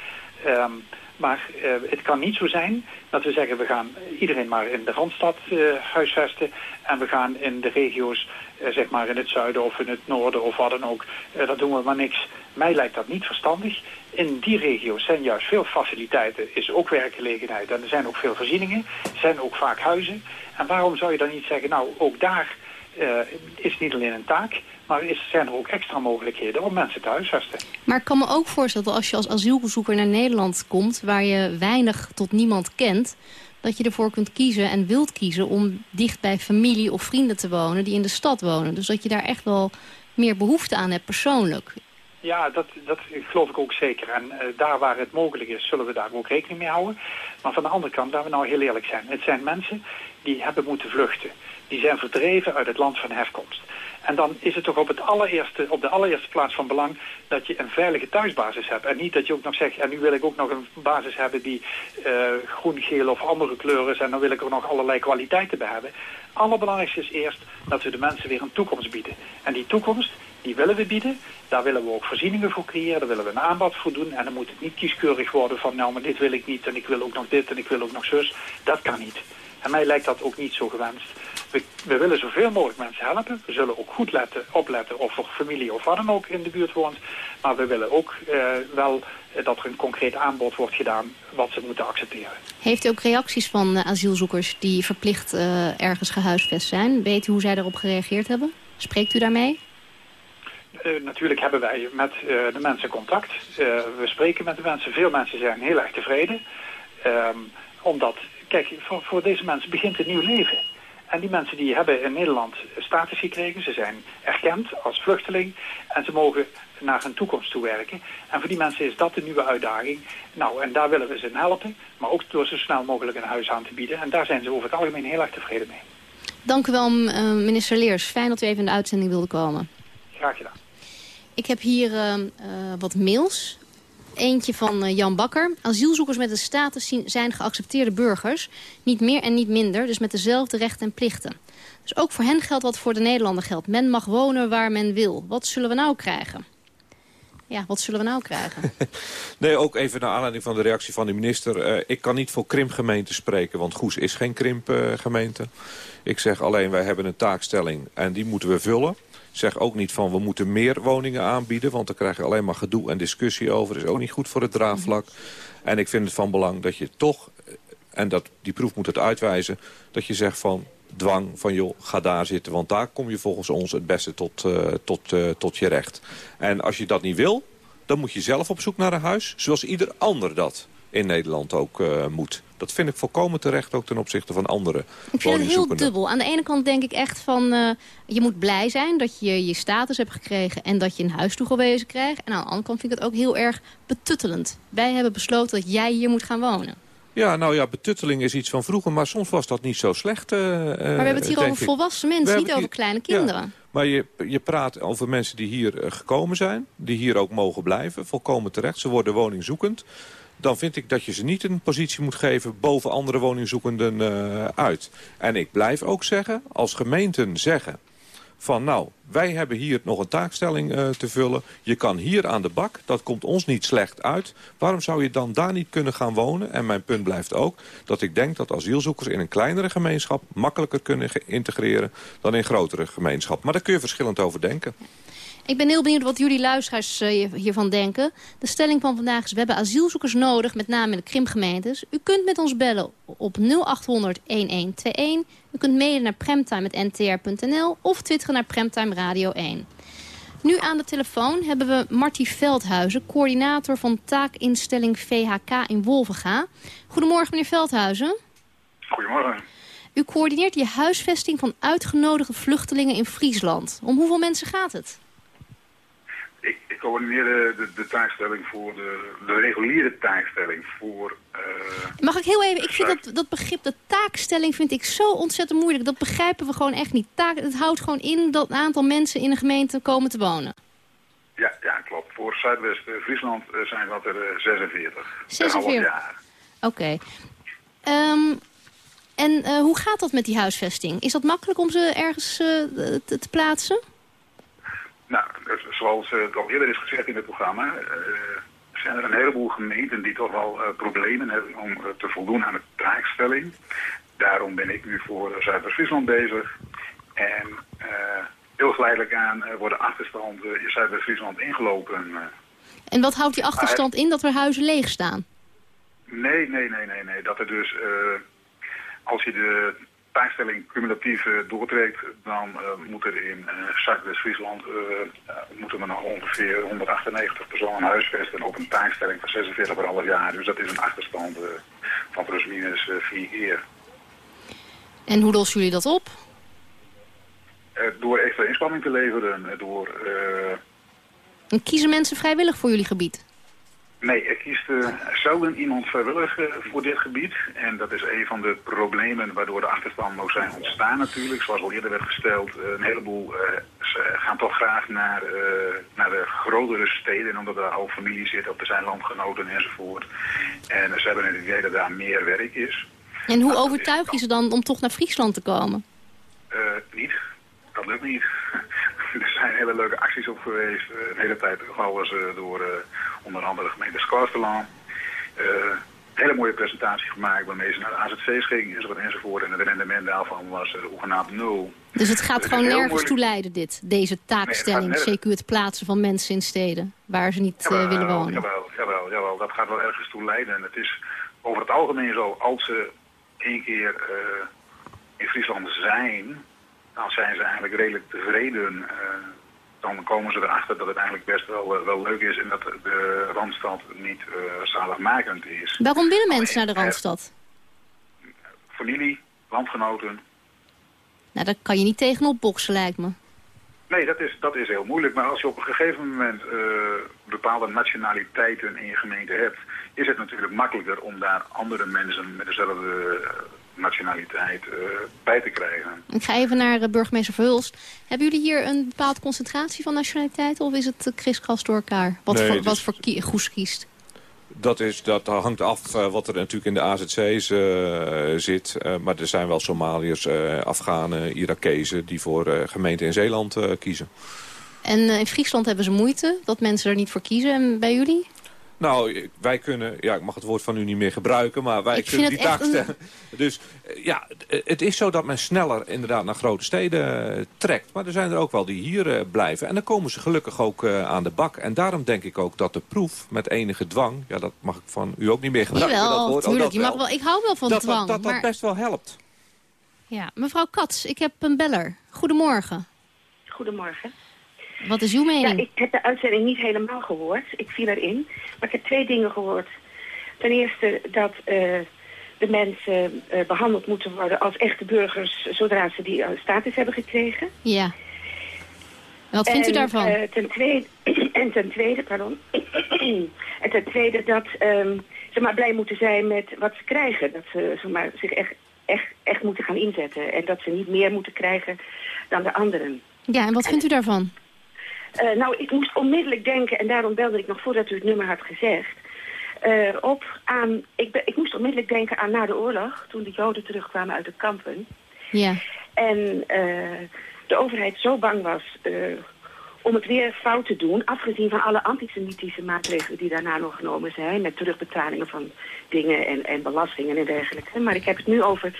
Ehm, maar eh, het kan niet zo zijn dat we zeggen we gaan iedereen maar in de Randstad eh, huisvesten en we gaan in de regio's, eh, zeg maar in het zuiden of in het noorden of wat dan ook, dat doen we maar niks. Mij lijkt dat niet verstandig. In die regio's zijn juist veel faciliteiten, is ook werkgelegenheid en er zijn ook veel voorzieningen, zijn ook vaak huizen. En waarom zou je dan niet zeggen, nou ook daar eh, is niet alleen een taak, maar is, zijn er ook extra mogelijkheden om mensen te huisvesten. Maar ik kan me ook voorstellen dat als je als asielbezoeker naar Nederland komt... waar je weinig tot niemand kent... dat je ervoor kunt kiezen en wilt kiezen om dicht bij familie of vrienden te wonen... die in de stad wonen. Dus dat je daar echt wel meer behoefte aan hebt persoonlijk. Ja, dat, dat geloof ik ook zeker. En eh, daar waar het mogelijk is, zullen we daar ook rekening mee houden. Maar van de andere kant, laten we nou heel eerlijk zijn. Het zijn mensen die hebben moeten vluchten. Die zijn verdreven uit het land van herkomst. En dan is het toch op, het allereerste, op de allereerste plaats van belang dat je een veilige thuisbasis hebt. En niet dat je ook nog zegt, en nu wil ik ook nog een basis hebben die eh, groen, geel of andere kleuren is. En dan wil ik er nog allerlei kwaliteiten bij hebben. Allerbelangrijkste is eerst dat we de mensen weer een toekomst bieden. En die toekomst, die willen we bieden. Daar willen we ook voorzieningen voor creëren. Daar willen we een aanbod voor doen. En dan moet het niet kieskeurig worden van, nou, maar dit wil ik niet. En ik wil ook nog dit en ik wil ook nog zus. Dat kan niet. En mij lijkt dat ook niet zo gewenst. We, we willen zoveel mogelijk mensen helpen. We zullen ook goed letten, opletten of er familie of wat dan ook in de buurt woont. Maar we willen ook eh, wel eh, dat er een concreet aanbod wordt gedaan wat ze moeten accepteren. Heeft u ook reacties van eh, asielzoekers die verplicht eh, ergens gehuisvest zijn? Weet u hoe zij daarop gereageerd hebben? Spreekt u daarmee? Natuurlijk hebben wij met de mensen contact. We spreken met de mensen. Veel mensen zijn heel erg tevreden. Ehm, omdat kijk, voor, voor deze mensen begint een nieuw leven. En die mensen die hebben in Nederland status gekregen. Ze zijn erkend als vluchteling. En ze mogen naar hun toekomst toe werken. En voor die mensen is dat de nieuwe uitdaging. Nou, en daar willen we ze in helpen. Maar ook door zo snel mogelijk een huis aan te bieden. En daar zijn ze over het algemeen heel erg tevreden mee. Dank u wel, eh, minister Leers. Fijn dat u even in de uitzending wilde komen. Graag gedaan. Ik heb hier eh, eh, wat mails. Eentje van eh, Jan Bakker. Asielzoekers met een status zijn geaccepteerde burgers. Niet meer en niet minder, dus met dezelfde rechten en plichten. Dus ook voor hen geldt wat voor de Nederlander geldt. Men mag wonen waar men wil. Wat zullen we nou krijgen? Ja, wat zullen we nou krijgen? Nee, ook even naar aanleiding van de reactie van de minister. Eh, ik kan niet voor krimpgemeente spreken, want Goes is geen krimpgemeente. ik zeg alleen, wij hebben een taakstelling en die moeten we vullen. Zeg ook niet van, we moeten meer woningen aanbieden... want dan krijg je alleen maar gedoe en discussie over. Dat is ook niet goed voor het draagvlak. En ik vind het van belang dat je toch, en dat, die proef moet het uitwijzen... dat je zegt van, dwang van joh, ga daar zitten. Want daar kom je volgens ons het beste tot, eh, tot, eh, tot je recht. En als je dat niet wil, dan moet je zelf op zoek naar een huis. Zoals ieder ander dat in Nederland ook eh, moet. Dat vind ik volkomen terecht ook ten opzichte van andere Ik vind het heel dubbel. Aan de ene kant denk ik echt van... eh, je moet blij zijn dat je je status hebt gekregen... en dat je een huis toegewezen krijgt. En aan de andere kant vind ik het ook heel erg betuttelend. Wij hebben besloten dat jij hier moet gaan wonen. Ja, nou ja, betutteling is iets van vroeger, maar soms was dat niet zo slecht. eh, Maar we hebben het hier over volwassen mensen, niet over kleine kinderen. Maar je, je praat over mensen die hier gekomen zijn, die hier ook mogen blijven, volkomen terecht. Ze worden woningzoekend. Dan vind ik dat je ze niet een positie moet geven boven andere woningzoekenden eh, uit. En ik blijf ook zeggen, als gemeenten zeggen van nou, wij hebben hier nog een taakstelling eh, te vullen. Je kan hier aan de bak, dat komt ons niet slecht uit. Waarom zou je dan daar niet kunnen gaan wonen? En mijn punt blijft ook dat ik denk dat asielzoekers in een kleinere gemeenschap... makkelijker kunnen integreren dan in grotere gemeenschap. Maar daar kun je verschillend over denken. Ik ben heel benieuwd wat jullie luisteraars eh, hiervan denken. De stelling van vandaag is... we hebben asielzoekers nodig, met name in de krimgemeentes. U kunt met ons bellen op 0800-1121. U kunt mailen naar premtime.ntr.nl of twitteren naar Premtime Radio 1. Nu aan de telefoon hebben we Marty Veldhuizen... coördinator van taakinstelling VHK in Wolvenga. Goedemorgen, meneer Veldhuizen. Goedemorgen. U coördineert je huisvesting van uitgenodigde vluchtelingen in Friesland. Om hoeveel mensen gaat het? Ik, ik coördineer de, de, taakstelling voor de, de reguliere taakstelling voor... eh, Mag ik heel even, ik vind dat, dat begrip, de taakstelling vind ik zo ontzettend moeilijk. Dat begrijpen we gewoon echt niet. Taak, het houdt gewoon in dat een aantal mensen in een gemeente komen te wonen. ja, ja, klopt. Voor Zuidwest-Friesland eh, zijn dat er eh, 46. Per 46. half jaar. Oké. Ehm, en eh, hoe gaat dat met die huisvesting? Is dat makkelijk om ze ergens eh, te, te plaatsen? Nou, dus zoals eh, het al eerder is gezegd in het programma... eh, zijn er een heleboel gemeenten die toch wel eh, problemen hebben om eh, te voldoen aan de taakstelling. Daarom ben ik nu voor eh, Zuidwest-Friesland bezig. En eh, heel geleidelijk aan eh, worden achterstanden in Zuidwest-Friesland ingelopen... eh, En wat houdt die achterstand in dat er huizen leeg staan? Nee, nee, nee, nee, nee. Dat er dus, eh, als je de taakstelling cumulatief eh, doortrekt, dan eh, moet er in eh, Zuidwest-Friesland moeten we nog ongeveer 198 personen huisvesten op een taakstelling van 46 per half jaar. Dus dat is een achterstand van plus minus eh, vier keer. En hoe lossen jullie dat op? Door extra inspanning te leveren, door... En kiezen mensen vrijwillig voor jullie gebied? Nee, er kiest eh, zelden iemand vrijwillig voor dit gebied. En dat is een van de problemen waardoor de achterstanden ook zijn ontstaan natuurlijk. Zoals al eerder werd gesteld, eh, een heleboel eh, gaan toch graag naar, naar de grotere steden. Omdat daar al familie zit, of er zijn landgenoten enzovoort. En ze hebben het idee dat daar meer werk is. En hoe overtuig je ze dan om toch naar Friesland te komen? Niet. Dat lukt niet. Er zijn hele leuke acties op geweest. eh, een hele tijd was eh, door eh, onder andere de gemeente Skarsteland. Eh, hele mooie presentatie gemaakt waarmee ze naar de AZC's gingen enzovoort enzovoort. En het rendement daarvan was hoegenaamd nul. Dus het gaat gewoon heel nergens moeilijk. toe leiden, dit, deze taakstelling. zeker het plaatsen van mensen in steden waar ze niet willen wonen. Jawel, jawel, jawel, dat gaat wel ergens toe leiden. En het is over het algemeen zo, als ze één keer in Friesland zijn, dan zijn ze eigenlijk redelijk tevreden. eh, dan komen ze erachter dat het eigenlijk best wel, eh, wel leuk is en dat de Randstad niet eh zaligmakend is. Waarom willen mensen naar de Randstad? familie, landgenoten. Nou, daar kan je niet tegenop boksen, lijkt me. Nee, dat is, dat is heel moeilijk. Maar als je op een gegeven moment bepaalde nationaliteiten in je gemeente hebt... is het natuurlijk makkelijker om daar andere mensen met dezelfde nationaliteit eh, bij te krijgen. Ik ga even naar eh, burgemeester Verhulst. Hebben jullie hier een bepaalde concentratie van nationaliteiten... of is het uh, kriskras door elkaar? Wat Nee, voor, wat is- voor kie- Goes kiest? Dat, is, dat hangt af eh, wat er natuurlijk in de AZC's eh, zit. Eh, maar er zijn wel Somaliërs, eh, Afghanen, Irakezen... die voor eh, gemeenten in Zeeland eh, kiezen. En eh, in Friesland hebben ze moeite dat mensen er niet voor kiezen. En bij jullie? Nou, wij kunnen... Ja, ik mag het woord van u niet meer gebruiken, maar wij Ik kunnen die taak stellen. Dus eh, ja, het- het is zo dat men sneller inderdaad naar grote steden eh, trekt. Maar er zijn er ook wel die hier eh, blijven. En dan komen ze gelukkig ook eh, aan de bak. En daarom denk ik ook dat de proef met enige dwang... Ja, dat mag ik van u ook niet meer gebruiken. dat woord. Oh, tuurlijk. dat je mag wel, ik hou wel van dat, dwang. Dat, dat, dat maar... best wel helpt. Ja, mevrouw Kats, ik heb een beller. Goedemorgen. Goedemorgen. Wat is uw mening? Ja, ik heb de uitzending niet helemaal gehoord. Ik viel erin. Maar ik heb twee dingen gehoord. Ten eerste dat eh, de mensen eh, behandeld moeten worden als echte burgers... zodra ze die eh, status hebben gekregen. Ja. Wat vindt u daarvan? ten tweede, en ten tweede, pardon. en ten tweede dat ehm, ze maar blij moeten zijn met wat ze krijgen. Dat ze zeg maar, zich echt, echt, echt moeten gaan inzetten. En dat ze niet meer moeten krijgen dan de anderen. Ja, en wat vindt u daarvan? Eh, nou, ik moest onmiddellijk denken, en daarom belde ik nog voordat u het nummer had gezegd, eh, op aan, ik, be- ik moest onmiddellijk denken aan na de oorlog, toen de Joden terugkwamen uit de kampen. Ja. En eh, de overheid zo bang was om het weer fout te doen, afgezien van alle antisemitische maatregelen die daarna nog genomen zijn, met terugbetalingen van dingen en, en belastingen en dergelijke. Maar ik heb het nu over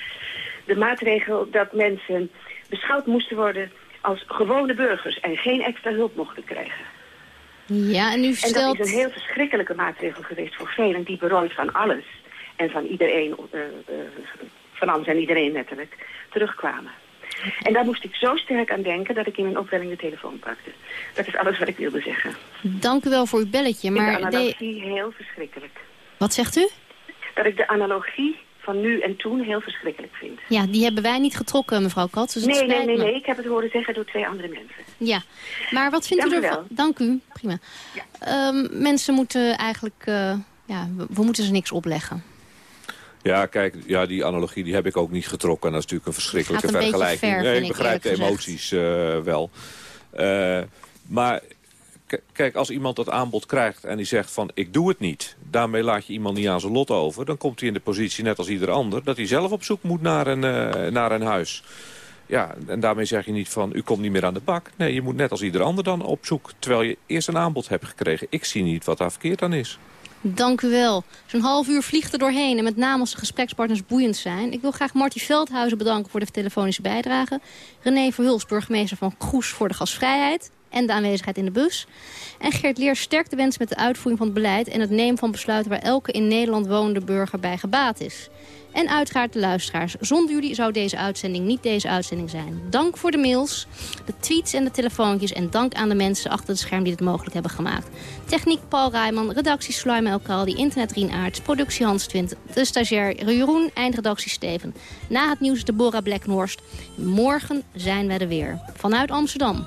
de maatregel dat mensen beschouwd moesten worden als gewone burgers en geen extra hulp mochten krijgen. Ja, en u En stelt... dat is een heel verschrikkelijke maatregel geweest voor velen die berooid van alles en van iedereen, eh, eh, van alles en iedereen letterlijk, terugkwamen. En daar moest ik zo sterk aan denken dat ik in mijn opwelling de telefoon pakte. Dat is alles wat ik wilde zeggen. Dank u wel voor uw belletje, Ik vind maar... de de- analogie heel verschrikkelijk. Wat zegt u? Dat ik de analogie van nu en toen heel verschrikkelijk vind. Ja, die hebben wij niet getrokken, mevrouw Kats. Dus het nee, nee, nee, me. nee. Ik heb het horen zeggen door twee andere mensen. Ja, maar wat vindt Dank u ervan? wel. Dank u, prima. Ehm, mensen moeten eigenlijk... eh, ja, we, we moeten ze niks opleggen. Ja, kijk, ja, die analogie die heb ik ook niet getrokken. En dat is natuurlijk een verschrikkelijke een vergelijking. ver, nee, ik ik, begrijp de emoties eh, wel. Eh, maar kijk, als iemand dat aanbod krijgt en die zegt van ik doe het niet. Daarmee laat je iemand niet aan zijn lot over. Dan komt hij in de positie, net als ieder ander, dat hij zelf op zoek moet naar een, eh, naar een huis. Ja, en daarmee zeg je niet van u komt niet meer aan de bak. Nee, je moet net als ieder ander dan op zoek. Terwijl je eerst een aanbod hebt gekregen. Ik zie niet wat daar verkeerd aan is. Dank u wel. Zo'n half uur vliegt er doorheen en met name als de gesprekspartners boeiend zijn. Ik wil graag Marty Veldhuizen bedanken voor de telefonische bijdrage. René Verhuls, burgemeester van Kroes voor de gasvrijheid en de aanwezigheid in de bus. En Geert Leer sterkt de wens met de uitvoering van het beleid... en het nemen van besluiten waar elke in Nederland wonende burger bij gebaat is. En uiteraard de luisteraars. Zonder jullie zou deze uitzending niet deze uitzending zijn. Dank voor de mails, de tweets en de telefoontjes... en dank aan de mensen achter het scherm die dit mogelijk hebben gemaakt. Techniek Paul Rijman, redactie Sluime El Kaldi, internet Rien productie Hans Twint, de stagiair Jeroen, eindredactie Steven. Na het nieuws Deborah Blackhorst. Morgen zijn wij er weer. Vanuit Amsterdam.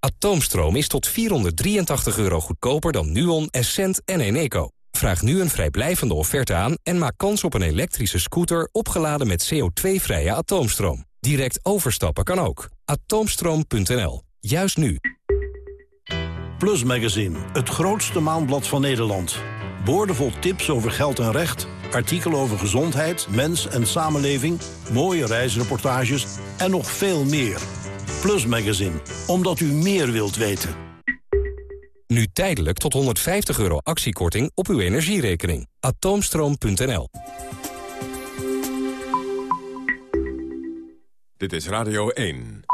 Atoomstroom is tot 483 euro goedkoper dan Nuon, Essent en Eneco. Vraag nu een vrijblijvende offerte aan en maak kans op een elektrische scooter opgeladen met CO2-vrije atoomstroom. Direct overstappen kan ook. Atoomstroom.nl. Juist nu. Plus Magazine, het grootste maandblad van Nederland. Boordevol tips over geld en recht, Artikelen over gezondheid, mens en samenleving, mooie reisreportages en nog veel meer. Plus Magazine, omdat u meer wilt weten. Nu tijdelijk tot 150 euro actiekorting op uw energierekening. Atoomstroom.nl Dit is Radio 1.